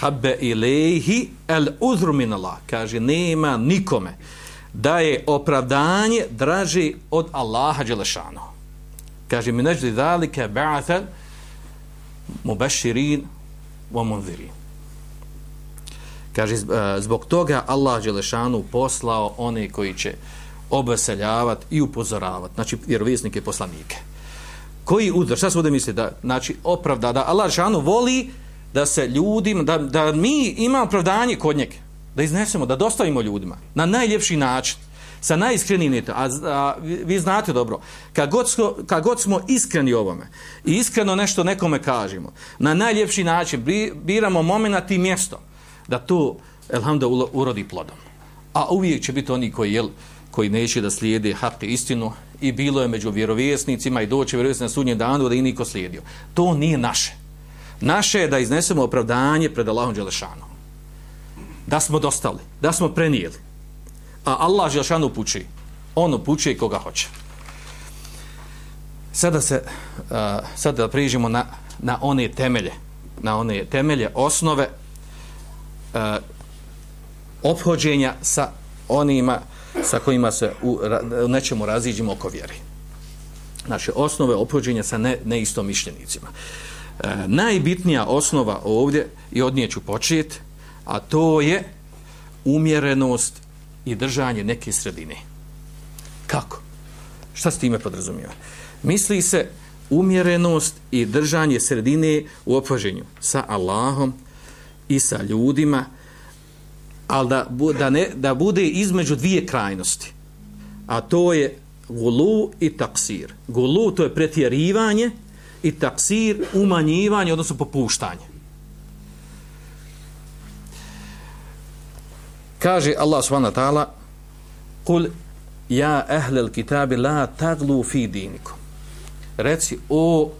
habbe ilaihi el uzru minala. Kaže, nema nikome da je opravdanje draži od Allaha Đelešanu. Kaže, mi neđli dalike ba'atel mubashirin wa munzirin. Kaže, e, zbog toga Allah Đelešanu poslao one koji će obeseljavati i upozoravati. Znači, vjerovisnike i poslanike. Koji udar? Šta se ovdje misli? Da, znači, opravda, da Allah Đelešanu voli da se ljudima, da, da mi imamo opravdanje kod njega, da iznesemo, da dostavimo ljudima na najljepši način, sa najiskrenijim a, a vi znate dobro, kad god, smo, kad god smo iskreni ovome i iskreno nešto nekome kažemo, na najljepši način biramo moment i mjesto da to, elhamda, urodi plodom. A uvijek će biti oni koji, jel, koji neće da slijede hak istinu i bilo je među vjerovjesnicima i doće vjerovjesnici na sudnjem danu da i niko slijedio. To nije naše. Naše je da iznesemo opravdanje pred Allahom Đelešanom. Da smo dostali, da smo prenijeli. A Allah Želšanu upući. On upući koga hoće. Sada se, uh, sada da priđemo na, na one temelje, na one temelje, osnove uh, obhođenja sa onima sa kojima se u, u nečemu raziđimo oko vjeri. Znači, osnove obhođenja sa ne, neistomišljenicima. E, najbitnija osnova ovdje i od nje ću početi, a to je umjerenost i držanje neke sredine. Kako? Šta s time podrazumijeva? Misli se umjerenost i držanje sredine u opaženju sa Allahom i sa ljudima, ali da, da, ne, da bude između dvije krajnosti. A to je gulu i taksir. Gulu to je pretjerivanje, i taksir umanjivanje, odnosno popuštanje. Kaže Allah subhanahu wa ta'ala Kul ja ehlel kitabi la taglu fi dinikom. Reci o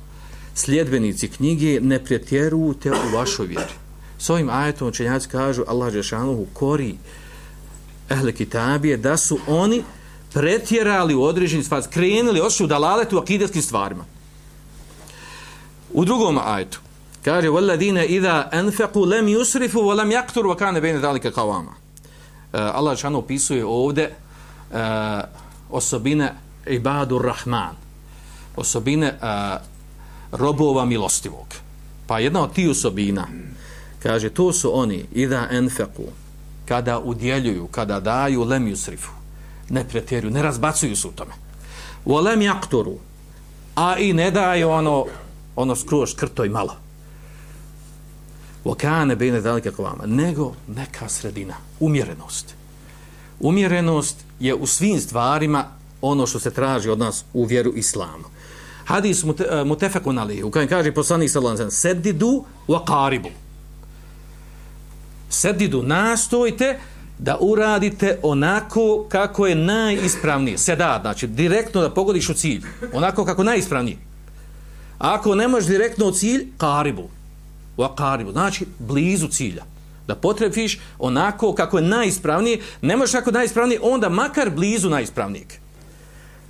sljedbenici knjige ne pretjerujte u vašoj vjeri. S ovim ajetom učenjaci kažu Allah Žešanuhu kori ehle kitabije da su oni pretjerali u određenim stvarima, krenuli, ošli u dalaletu u akidetskim stvarima. U drugom ajetu kaže walladine إِذَا anfaqu lam yusrifu wa lam وَكَانَ wa kana قَوَامًا zalika qawama. Eh, Allah Žešanu opisuje ovde uh, eh, osobine ibadur rahman. Osobine uh, robova milostivog. Pa jedna od tih osobina kaže to su oni ida enfeku, kada udjeljuju, kada daju lem yusrifu. Ne pretjeruju, ne razbacuju se u tome. Wa lam yaqturu a i ne daju ono ono skroz krto i malo. Vokane bejne dalike kovama. Nego neka sredina. Umjerenost. Umjerenost je u svim stvarima ono što se traži od nas u vjeru islamu. Hadis e, mutefekun ali, u kojem kaže poslanik sallam, sedidu wa karibu. Sedidu, nastojte da uradite onako kako je najispravnije. Sedad, znači direktno da pogodiš u cilj. Onako kako najispravnije. Ako ne možeš direktno u cilj, karibu. U karibu, znači blizu cilja. Da potrebiš onako kako je najispravnije, ne možeš kako najispravnije, onda makar blizu najispravnijeg.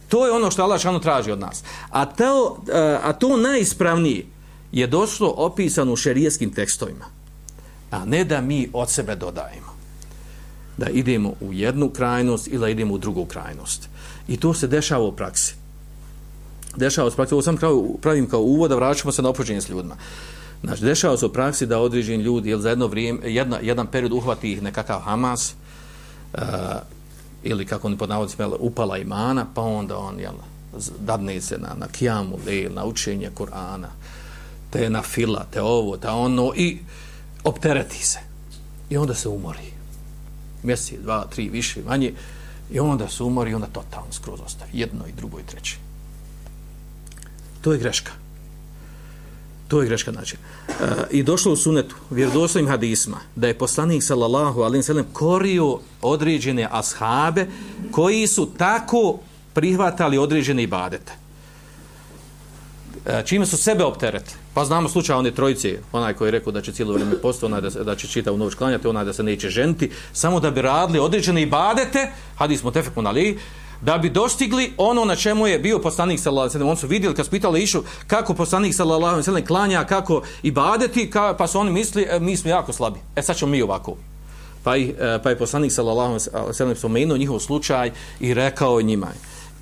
To je ono što Allah šano traži od nas. A to, e, a to najispravnije je došlo opisano u šerijeskim tekstovima. A ne da mi od sebe dodajemo. Da idemo u jednu krajnost ili da idemo u drugu krajnost. I to se dešava u praksi dešava se praksi, ovo sam pravim kao uvod, da vraćamo se na opođenje s ljudima. Uh, Znači, dešava se u praksi da određeni ljudi, jel, za jedno vrijeme, jedna, jedan period uhvati ih nekakav Hamas, uh, ili kako oni pod navodicima, upala imana, pa onda on, jel, dadne se na, na kijamu, lejl, na učenje Kur'ana, te na fila, te ovo, te ono, i optereti se. I onda se umori. Mjesec, dva, tri, više, manje, i onda se umori i onda totalno skroz ostavi. Jedno i drugo i treće. To je greška. To je greška znači. E, I došlo u sunetu, vjerodostojnim hadisma, da je poslanik sallallahu alaihi sallam korio određene ashabe koji su tako prihvatali određene ibadete. E, čime su sebe opteretili. Pa znamo slučaj one trojice, onaj koji je rekao da će cijelo vrijeme posto, onaj da, da će čita u noć klanjati, onaj da se neće ženiti, samo da bi radili određene ibadete, hadis smo tefek ali, da bi dostigli ono na čemu je bio poslanik sallallahu alejhi ve sellem. On su vidjeli kad su pitali išu kako poslanik sallallahu alejhi ve sellem klanja, kako ibadeti, ka, pa su oni misli e, mi smo jako slabi. E sad ćemo mi ovako. Pa, i, e, pa je poslanik sallallahu alejhi ve sellem spomenuo njihov slučaj i rekao njima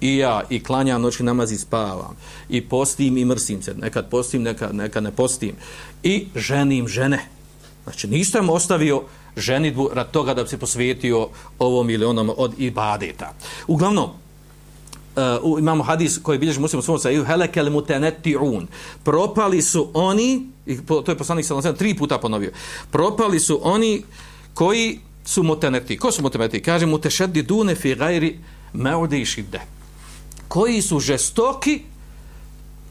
i ja i klanjam noćni namaz i spavam i postim i mrsim se nekad postim nekad, nekad ne postim i ženim žene znači nisam ostavio ženitbu rad toga da bi se posvetio ovom ili onom od ibadeta. Uglavnom Uh, imamo hadis koji bilježi muslim u svom sajiju helekel muteneti'un propali su oni i to je poslanik sallam tri puta ponovio propali su oni koji su muteneti. Ko su muteneti? Kaže mutešeddi dune fi gajri meudi šidde. Koji su žestoki,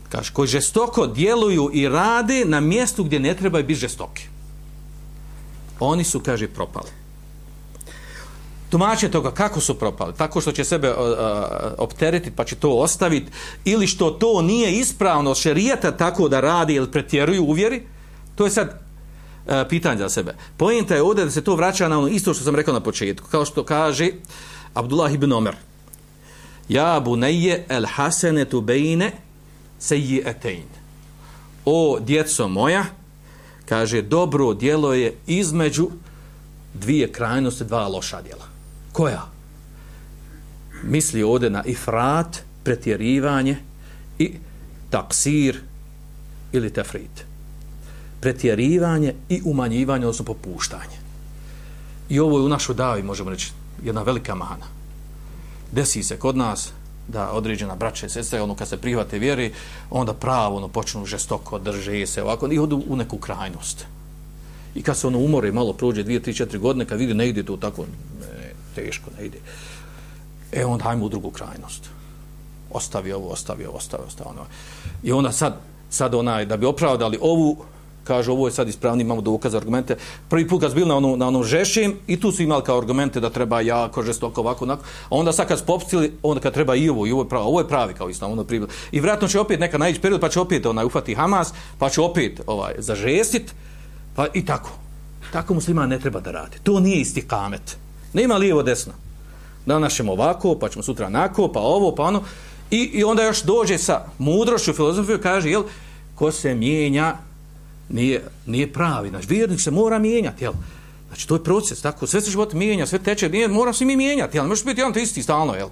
kaže, koji žestoko djeluju i rade na mjestu gdje ne trebaju biti žestoki. Oni su, kaže, propali. Tumače toga kako su propali, tako što će sebe uh, opteretiti pa će to ostaviti, ili što to nije ispravno šerijata tako da radi ili pretjeruju uvjeri, to je sad uh, pitanje za sebe. Pojenta je ovdje da se to vraća na ono isto što sam rekao na početku, kao što kaže Abdullah ibn Omer, Ja buneje el tu bayna sayyi'atayn. O djeco moja, kaže dobro djelo je između dvije krajnosti, dva loša djela. Koja? Misli ovdje na ifrat, pretjerivanje i taksir ili tefrit. Pretjerivanje i umanjivanje, odnosno popuštanje. I ovo je u našoj davi, možemo reći, jedna velika mana desi se kod nas da određena braća i sestre, ono kad se prihvate vjeri, onda pravo ono počnu žestoko drže se ovako i odu u neku krajnost. I kad se ono umore, malo prođe dvije, tri, četiri godine, kad vidi ne ide to tako, ne, teško ne ide. E onda hajmo u drugu krajnost. Ostavi ovo, ostavi ovo, ostavi, ostavi ono. I onda sad, sad onaj, da bi opravdali ovu kaže ovo je sad ispravni, imamo dokaz, argumente. Prvi put kad bili na onom, na onom žešim i tu su imali kao argumente da treba jako žestoko ovako, onako. A onda sad kad spopstili, popstili, onda kad treba i ovo, i ovo je pravi, ovo je pravi kao islam, ono pribil. I vjerojatno će opet neka najići period, pa će opet onaj ufati Hamas, pa će opet ovaj, zažestit, pa i tako. Tako muslima ne treba da radi. To nije isti kamet. Nema lijevo desno. Danas ćemo ovako, pa ćemo sutra onako, pa ovo, pa ono. I, I onda još dođe sa mudrošću filozofiju, kaže, jel, ko se mijenja, nije, nije pravi. Znači, vjernik se mora mijenjati, jel? Znači, to je proces, tako, sve se život mijenja, sve teče, nije, mora se mi mijenjati, jel? Možeš biti jedan te isti stalno, jel?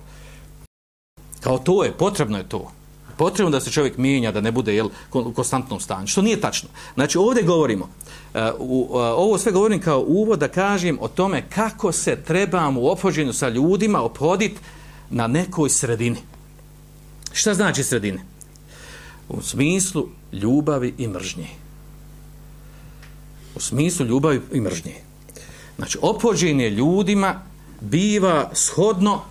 Kao to je, potrebno je to. Potrebno da se čovjek mijenja, da ne bude, jel, u konstantnom stanju, što nije tačno. Znači, ovdje govorimo, uh, u, uh, ovo sve govorim kao uvod da kažem o tome kako se trebamo u opođenju sa ljudima ophoditi na nekoj sredini. Šta znači sredine? U smislu ljubavi i mržnje u smislu ljubavi i mržnje. Znači, opođenje ljudima biva shodno,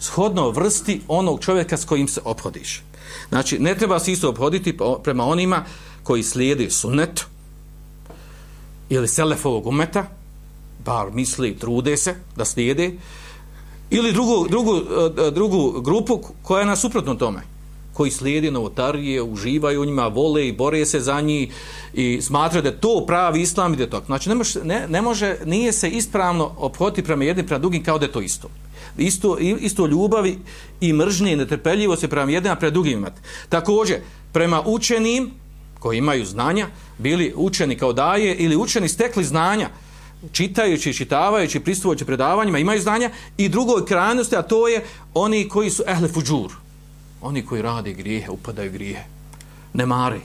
shodno vrsti onog čovjeka s kojim se ophodiš. Znači, ne treba se isto obhoditi prema onima koji slijede sunnet ili selefovog umeta, bar misli, trude se da slijede, ili drugu, drugu, eh, drugu grupu koja je na suprotnom tome koji slijedi novotarije, uživaju u njima, vole i bore se za njih i smatraju da to pravi islam i da to. Znači, ne može, ne, ne može, nije se ispravno obhoditi prema jednim, prema drugim kao da je to isto. Isto, isto ljubavi i mržnje i netrpeljivo se prema jednim, prema drugim imati. Također, prema učenim koji imaju znanja, bili učeni kao daje ili učeni stekli znanja, čitajući, čitavajući, pristupujući predavanjima, imaju znanja i drugoj krajnosti, a to je oni koji su ehle fuđur, oni koji rade grijehe, upadaju grijehe, ne mari,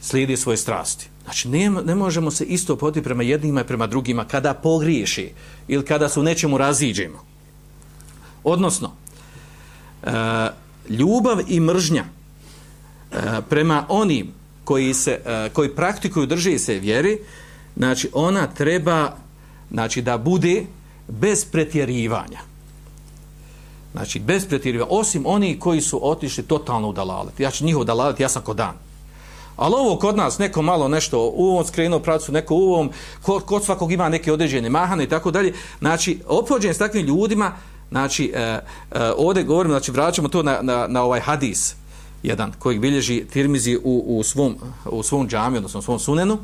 slijedi svoje strasti. Znači, ne, ne možemo se isto poti prema jednima i prema drugima kada pogriješi ili kada su nečemu raziđemo. Odnosno, e, ljubav i mržnja e, prema onim koji, se, e, koji praktikuju drže se vjeri, znači, ona treba znači, da bude bez pretjerivanja. Znači, bez pretjerivanja, osim oni koji su otišli totalno u dalalet. Ja ću njihov dalalet, ja sam ko dan. Ali ovo kod nas, neko malo nešto u ovom skrenuo pravcu, neko u ovom, kod, kod svakog ima neke određene mahane i tako dalje. Znači, opođen s takvim ljudima, znači, e, e, ovdje govorimo, znači, vraćamo to na, na, na ovaj hadis, jedan, koji bilježi Tirmizi u, u, svom, u svom džami, odnosno u svom sunenu,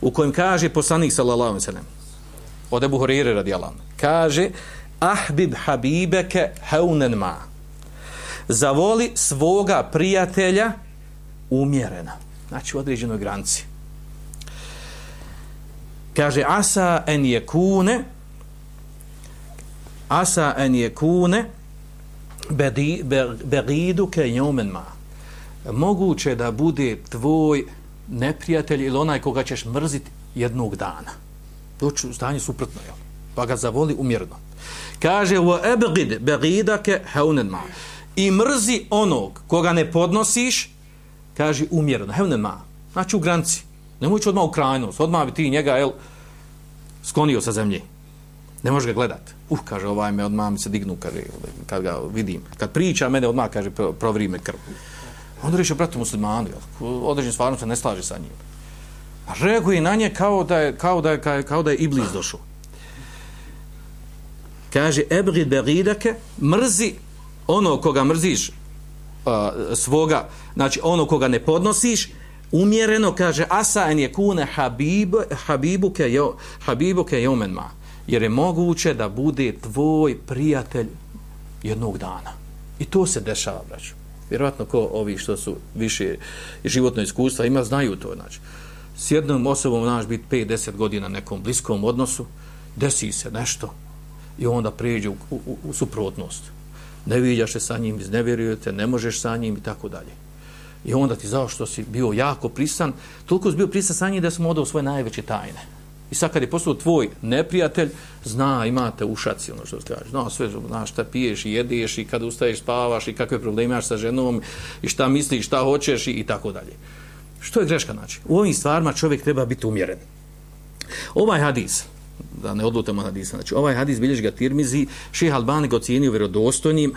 u kojem kaže poslanik, sallallahu alaihi sallam, od Ebu Horire radijalan, kaže, ahbib habibeke heunen ma, zavoli svoga prijatelja umjereno. znači u određenoj granci. Kaže, asa en je kune, asa en je kune, begidu ke jomen ma. Moguće da bude tvoj neprijatelj ili onaj koga ćeš mrziti jednog dana. Doći u stanje suprotno, jel? Pa ga zavoli umjerno. Kaže, wa ebgid begidake heunen ma. I mrzi onog koga ne podnosiš, kaže umjereno, heunen ma. Znači u granci. Nemoj odmah u krajnost. Odmah bi ti njega, jel, sklonio sa zemlje. Ne može ga gledat. Uh, kaže, ovaj me odmah mi se dignu kaže, kad ga vidim. Kad priča, mene odmah, kaže, provri me krv. Onda reče, bratu muslimanu, određen stvarno se ne slaže sa njim. A reaguje na nje kao da je, kao da je, kao, kao da je iblis došao. Kaže, ebri beridake, mrzi ono koga mrziš a, svoga, znači ono koga ne podnosiš, umjereno, kaže, asa en je kune habib, habibuke, jo, habibuke jomen ma. Jer je moguće da bude tvoj prijatelj jednog dana. I to se dešava, braću. Vjerovatno ko ovi što su više životno iskustva ima, znaju to. Znači, s jednom osobom znaš biti 5-10 godina nekom bliskom odnosu, desi se nešto i onda pređe u, u, u suprotnost. Ne vidjaš se sa njim, izneverujete, ne možeš sa njim i tako dalje. I onda ti zao što si bio jako prisan, toliko si bio prisan sa njim da smo odao svoje najveće tajne. I sad kad je postao tvoj neprijatelj, zna, imate ušaci, ono što se kaže, zna sve, zna šta piješ i jedeš i kada ustaješ, spavaš i kakve probleme imaš sa ženom i šta misliš, šta hoćeš i, i tako dalje. Što je greška znači? U ovim stvarima čovjek treba biti umjeren. Ovaj hadis, da ne odlutamo hadisa. Znači, ovaj hadis bilježi ga Tirmizi, Ših Albani ga ocijenio vjerodostojnim,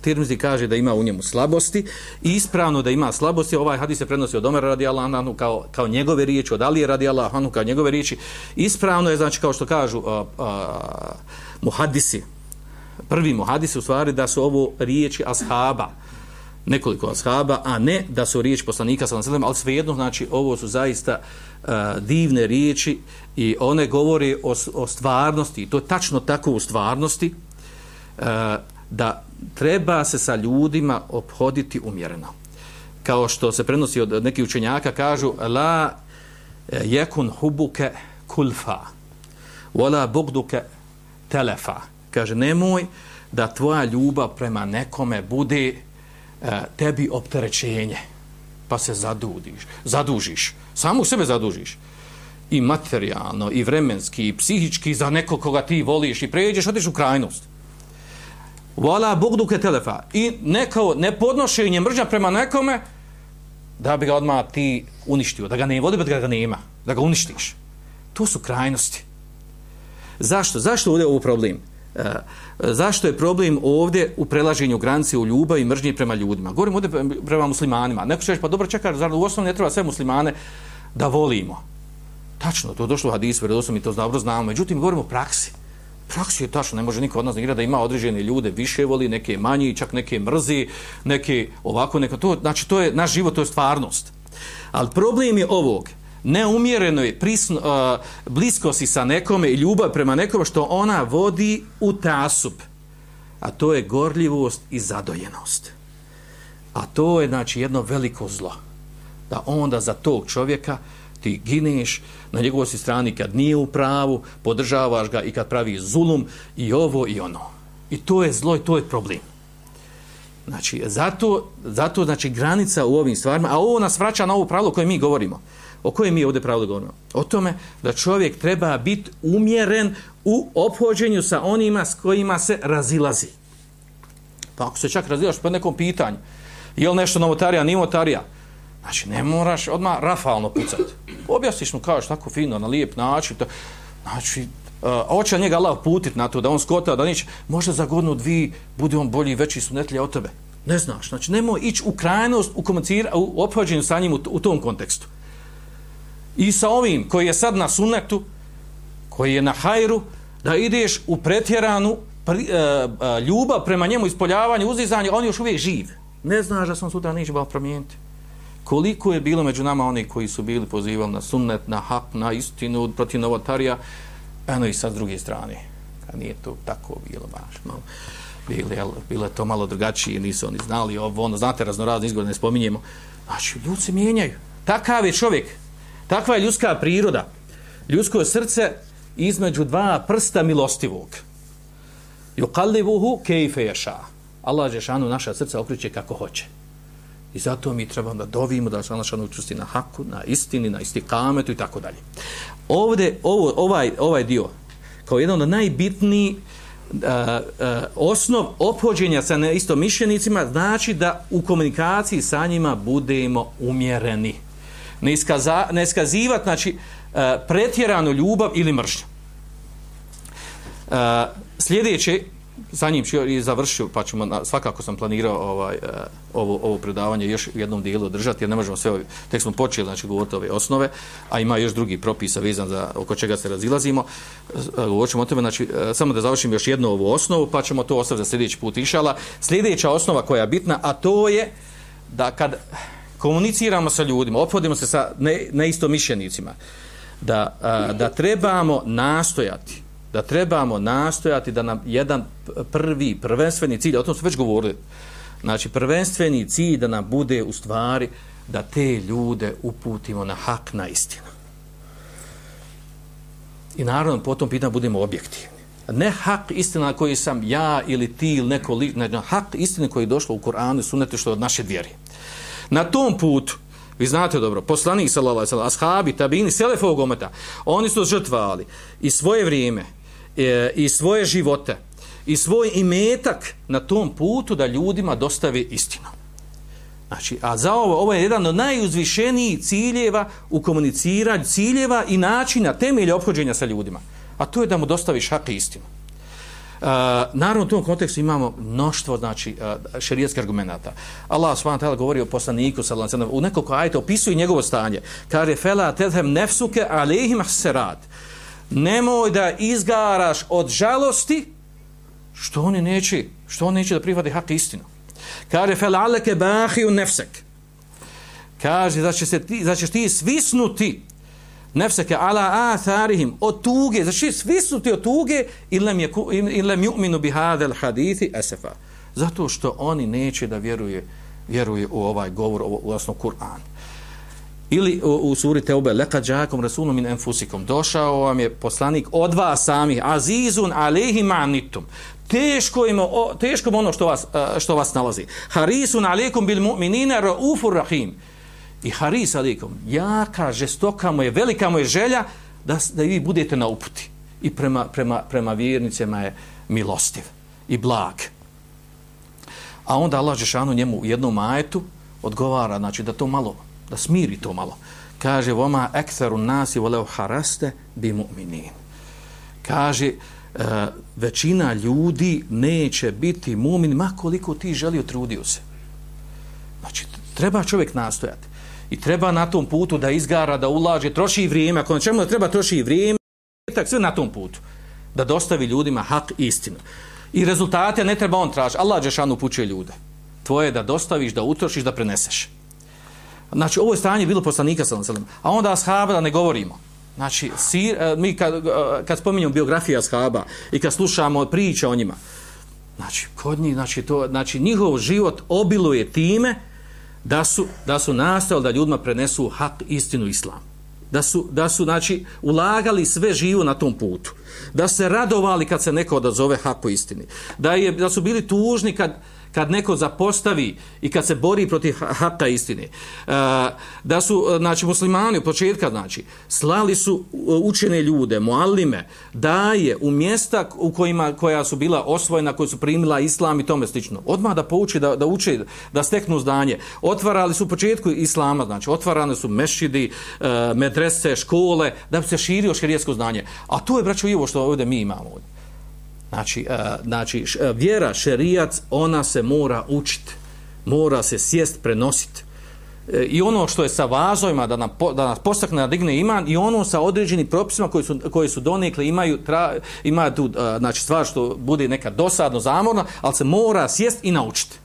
Tirmizi kaže da ima u njemu slabosti i ispravno da ima slabosti, ovaj hadis se prenosi od Omera radi Allahanu kao, kao njegove riječi, od Alije radi Allahanu kao njegove riječi. Ispravno je, znači, kao što kažu a, a, muhadisi, prvi muhadisi u stvari da su ovo riječi ashaba, nekoliko ashaba, a ne da su riječi poslanika sallallahu alejhi ve ali svejedno znači ovo su zaista uh, divne riječi i one govori o, o stvarnosti, i to je tačno tako u stvarnosti, uh, da treba se sa ljudima obhoditi umjereno. Kao što se prenosi od nekih učenjaka, kažu la e, yakun hubuke kulfa wala bugduke telefa. Kaže, nemoj da tvoja ljubav prema nekome bude E, tebi opterećenje, pa se zadudiš, zadužiš, samo sebe zadužiš, i materijalno, i vremenski, i psihički za nekog koga ti voliš i pređeš, odeš u krajnost. Vala bugduke telefa. I neko nepodnošenje mržnja prema nekome, da bi ga odmah ti uništio, da ga ne voli, pa da ga nema, da ga uništiš. To su krajnosti. Zašto? Zašto ovdje ovo problem? Uh, zašto je problem ovdje u prelaženju granice u ljubav i mržnje prema ljudima? Govorim ovdje prema muslimanima. Neko će reći, pa dobro čekaj, zar u osnovu ne treba sve muslimane da volimo? Tačno, to je došlo u hadisu, jer mi to dobro znamo. Međutim, govorimo o praksi. Praksi je tačno, ne može niko od nas igrati da ima određene ljude više voli, neke manji, čak neke mrzi, neke ovako, neka to, znači to je, naš život, to je stvarnost. Ali problem je ovog, neumjerenoj prisno, uh, bliskosti sa nekome i ljubav prema nekome što ona vodi u tasup. A to je gorljivost i zadojenost. A to je znači jedno veliko zlo. Da onda za tog čovjeka ti gineš na njegovoj strani kad nije u pravu, podržavaš ga i kad pravi zulum i ovo i ono. I to je zlo i to je problem. Znači, zato, zato znači, granica u ovim stvarima, a ovo nas vraća na ovo pravilo koje mi govorimo. O kojem mi ovdje pravdu govorimo? O tome da čovjek treba biti umjeren u obhođenju sa onima s kojima se razilazi. Pa ako se čak razilaš po nekom pitanju, je li nešto novotarija, nije novotarija, znači ne moraš odmah rafalno pucati. Objasniš mu, kažeš tako fino, na lijep način, to, znači, uh, hoće njega Allah putit na to, da on skota, da niće, možda za godinu dvi bude on bolji i veći sunetlija od tebe. Ne znaš, znači nemoj ići u krajnost, u, u obhođenju sa njim u, u tom kontekstu. I sa ovim koji je sad na sunetu, koji je na hajru, da ideš u pretjeranu pri, e, e, ljubav prema njemu, ispoljavanje, uzdizanje, on još uvijek živ. Ne znaš da sam sutra neće bao promijeniti. Koliko je bilo među nama oni koji su bili pozivali na sunnet, na hak, na istinu, protiv novotarija, eno i sad s druge strane. A nije to tako bilo baš. Malo. Bilo, jel, bilo je to malo drugačije, nisu oni znali ovo, ono, znate, raznorazne izglede, ne spominjemo. Znači, ljudi se mijenjaju. Takav je čovjek, takva je ljudska priroda, ljudsko srce između dva prsta milostivog. Yuqallibuhu kayfa yasha. Allah je naša srca okreće kako hoće. I zato mi trebamo da dovimo da se Allah šanu učusti na haku, na istini, na istikametu i tako dalje. Ovde, ovo, ovaj, ovaj dio, kao jedan od najbitnijih uh, uh, osnov ophođenja sa neistomišljenicima znači da u komunikaciji sa njima budemo umjereni. Ne, iskaza, ne iskazivati znači, e, pretjeranu ljubav ili mržnju. Uh, sljedeće, za njim ću i završio, pa ćemo, na, svakako sam planirao ovaj, e, ovo, ovo predavanje još u jednom dijelu održati, jer ne možemo sve, tek smo počeli, znači, govoriti ove osnove, a ima još drugi propisa vezan za oko čega se razilazimo. Uh, govorit ćemo o tome, znači, samo da završim još jednu ovu osnovu, pa ćemo to ostaviti za sljedeći put išala. Sljedeća osnova koja je bitna, a to je da kad komuniciramo sa ljudima, ophodimo se sa ne, neistomišljenicima, da, a, da trebamo nastojati da trebamo nastojati da nam jedan prvi, prvenstveni cilj, o tom smo već govorili, znači prvenstveni cilj da nam bude u stvari da te ljude uputimo na hak na istinu. I naravno, potom pitan budemo objektivni. Ne hak istina koji sam ja ili ti ili neko li, ne, hak istine koji je došlo u Koranu i sunete što od naše vjeri. Na tom putu, vi znate dobro, poslanik sallallahu alejhi ve sellem, ashabi, tabini, selefovog ometa, oni su žrtvovali i svoje vrijeme, e, i svoje živote i svoj imetak na tom putu da ljudima dostave istinu. Znači, a za ovo, ovo je jedan od najuzvišenijih ciljeva u komuniciranju ciljeva i načina temelja obhođenja sa ljudima. A to je da mu dostaviš hak i istinu. Uh, naravno u tom kontekstu imamo mnoštvo znači uh, šerijetskih argumenata. Allah subhanahu wa ta'ala govori o poslaniku sallallahu alejhi ve sellem u nekoliko ajeta opisuje njegovo stanje. Kaže fela tadham nafsuka alejhim hasarat nemoj da izgaraš od žalosti što oni neće što oni neće da prihvate hak istinu kaže fela aleke bahi u nefsek kaže da, će se ti, da ćeš ti svisnuti nefseke ala atharihim od tuge znači svi su ti od tuge ilem, je, ilem ju'minu bihadel hadithi esefa zato što oni neće da vjeruje vjeruje u ovaj govor u osnovu Kur'an Ili u, u suri Teube, leka džakom rasulom min enfusikom, došao vam je poslanik od vas samih, azizun alehi manitum, teško, im, o, teško ono što vas, što vas nalazi. Harisun alekum bil mu'minina raufur rahim. I haris alekum, jaka, žestoka mu je, velika mu je želja da, da vi budete na uputi. I prema, prema, prema vjernicima je milostiv i blag. A onda Allah Žešanu njemu u jednom ajetu odgovara, znači da to malo da smiri to malo. Kaže, voma ektaru nasi voleo haraste bi mu'minin. Kaže, uh, većina ljudi neće biti mu'min, ma koliko ti želio, trudio se. Znači, treba čovjek nastojati. I treba na tom putu da izgara, da ulaže, troši vrijeme. Ako na čemu da treba troši vrijeme, tak sve na tom putu. Da dostavi ljudima hak istinu. I rezultate ne treba on traži. Allah Đešanu upućuje ljude. Tvoje da dostaviš, da utrošiš, da preneseš. Znači, ovo je stanje bilo poslanika sa Lanselem. A onda ashaba da ne govorimo. Znači, sir, eh, mi kad, eh, kad spominjamo biografiju ashaba i kad slušamo priče o njima, znači, kod njih, znači, to, znači, njihov život obiluje time da su, da su nastavili da ljudima prenesu hak, istinu, islam. Da su, da su, znači, ulagali sve živo na tom putu. Da se radovali kad se neko odazove haku istini. Da, je, da su bili tužni kad, kad neko zapostavi i kad se bori protiv haka istine. E, da su, e, znači, muslimani u početka, znači, slali su e, učene ljude, muallime, daje u mjesta u kojima, koja su bila osvojena, koja su primila islam i tome slično. Odmah da pouči, da, da uče, da steknu zdanje. Otvarali su u početku islama, znači, otvarane su mešidi, medrese, škole, da bi se širio širijesko znanje. A to je, braćo, i ovo što ovdje mi imamo ovdje. Znači, a, znači š, e, vjera, šerijac, ona se mora učiti. Mora se sjest, prenositi. e, i ono što je sa vazojima da, nam, po, da nas postakne da digne iman i ono sa određenim propisima koji su, koji su donekle imaju, tra, imaju tu, a, znači stvar što bude neka dosadno zamorna, ali se mora sjest i naučiti.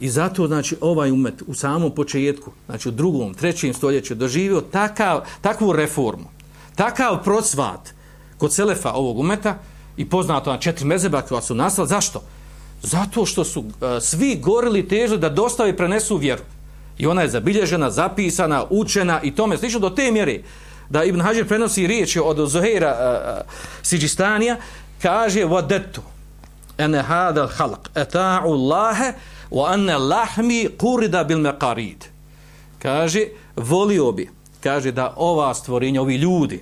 I zato, znači, ovaj umet u samom početku, znači u drugom, trećem stoljeću, doživio takav, takvu reformu, takav procvat kod Selefa ovog umeta i poznato na četiri mezeba koja su nastala. Zašto? Zato što su uh, svi gorili težu da dostave i prenesu vjeru. I ona je zabilježena, zapisana, učena i tome slično do te mjere da Ibn Hađer prenosi riječi od Zuhaira uh, e, e, Siđistanija, kaže vadetu ene hadal halq eta'u Allahe wa anna lahmi qurida bil maqarid kaže volio bi kaže da ova stvorinja ovi ljudi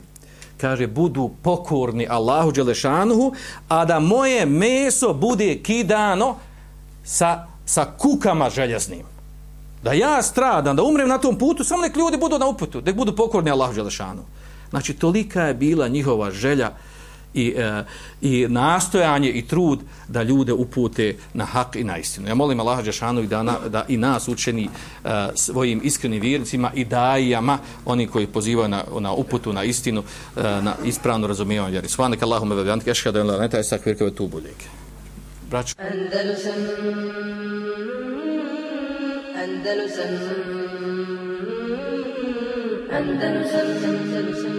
kaže budu pokorni Allahu Đelešanuhu, a da moje meso bude kidano sa sa kukama željeznim da ja stradam da umrem na tom putu samo nek ljudi budu na uputu da budu pokorni Allahu Đelešanuhu. znači tolika je bila njihova želja i, e, i nastojanje i trud da ljude upute na hak i na istinu. Ja molim Allaha Đešanu i da, na, da i nas učeni e, svojim iskrenim vjernicima i dajama, oni koji pozivaju na, na uputu, na istinu, e, na ispravno razumijevanje vjeri. Svanak Allahume ebe vjantik, da je laneta, esak virkave tu buljeg. Braću. Andalusam Andalusam Andalusam Andalusam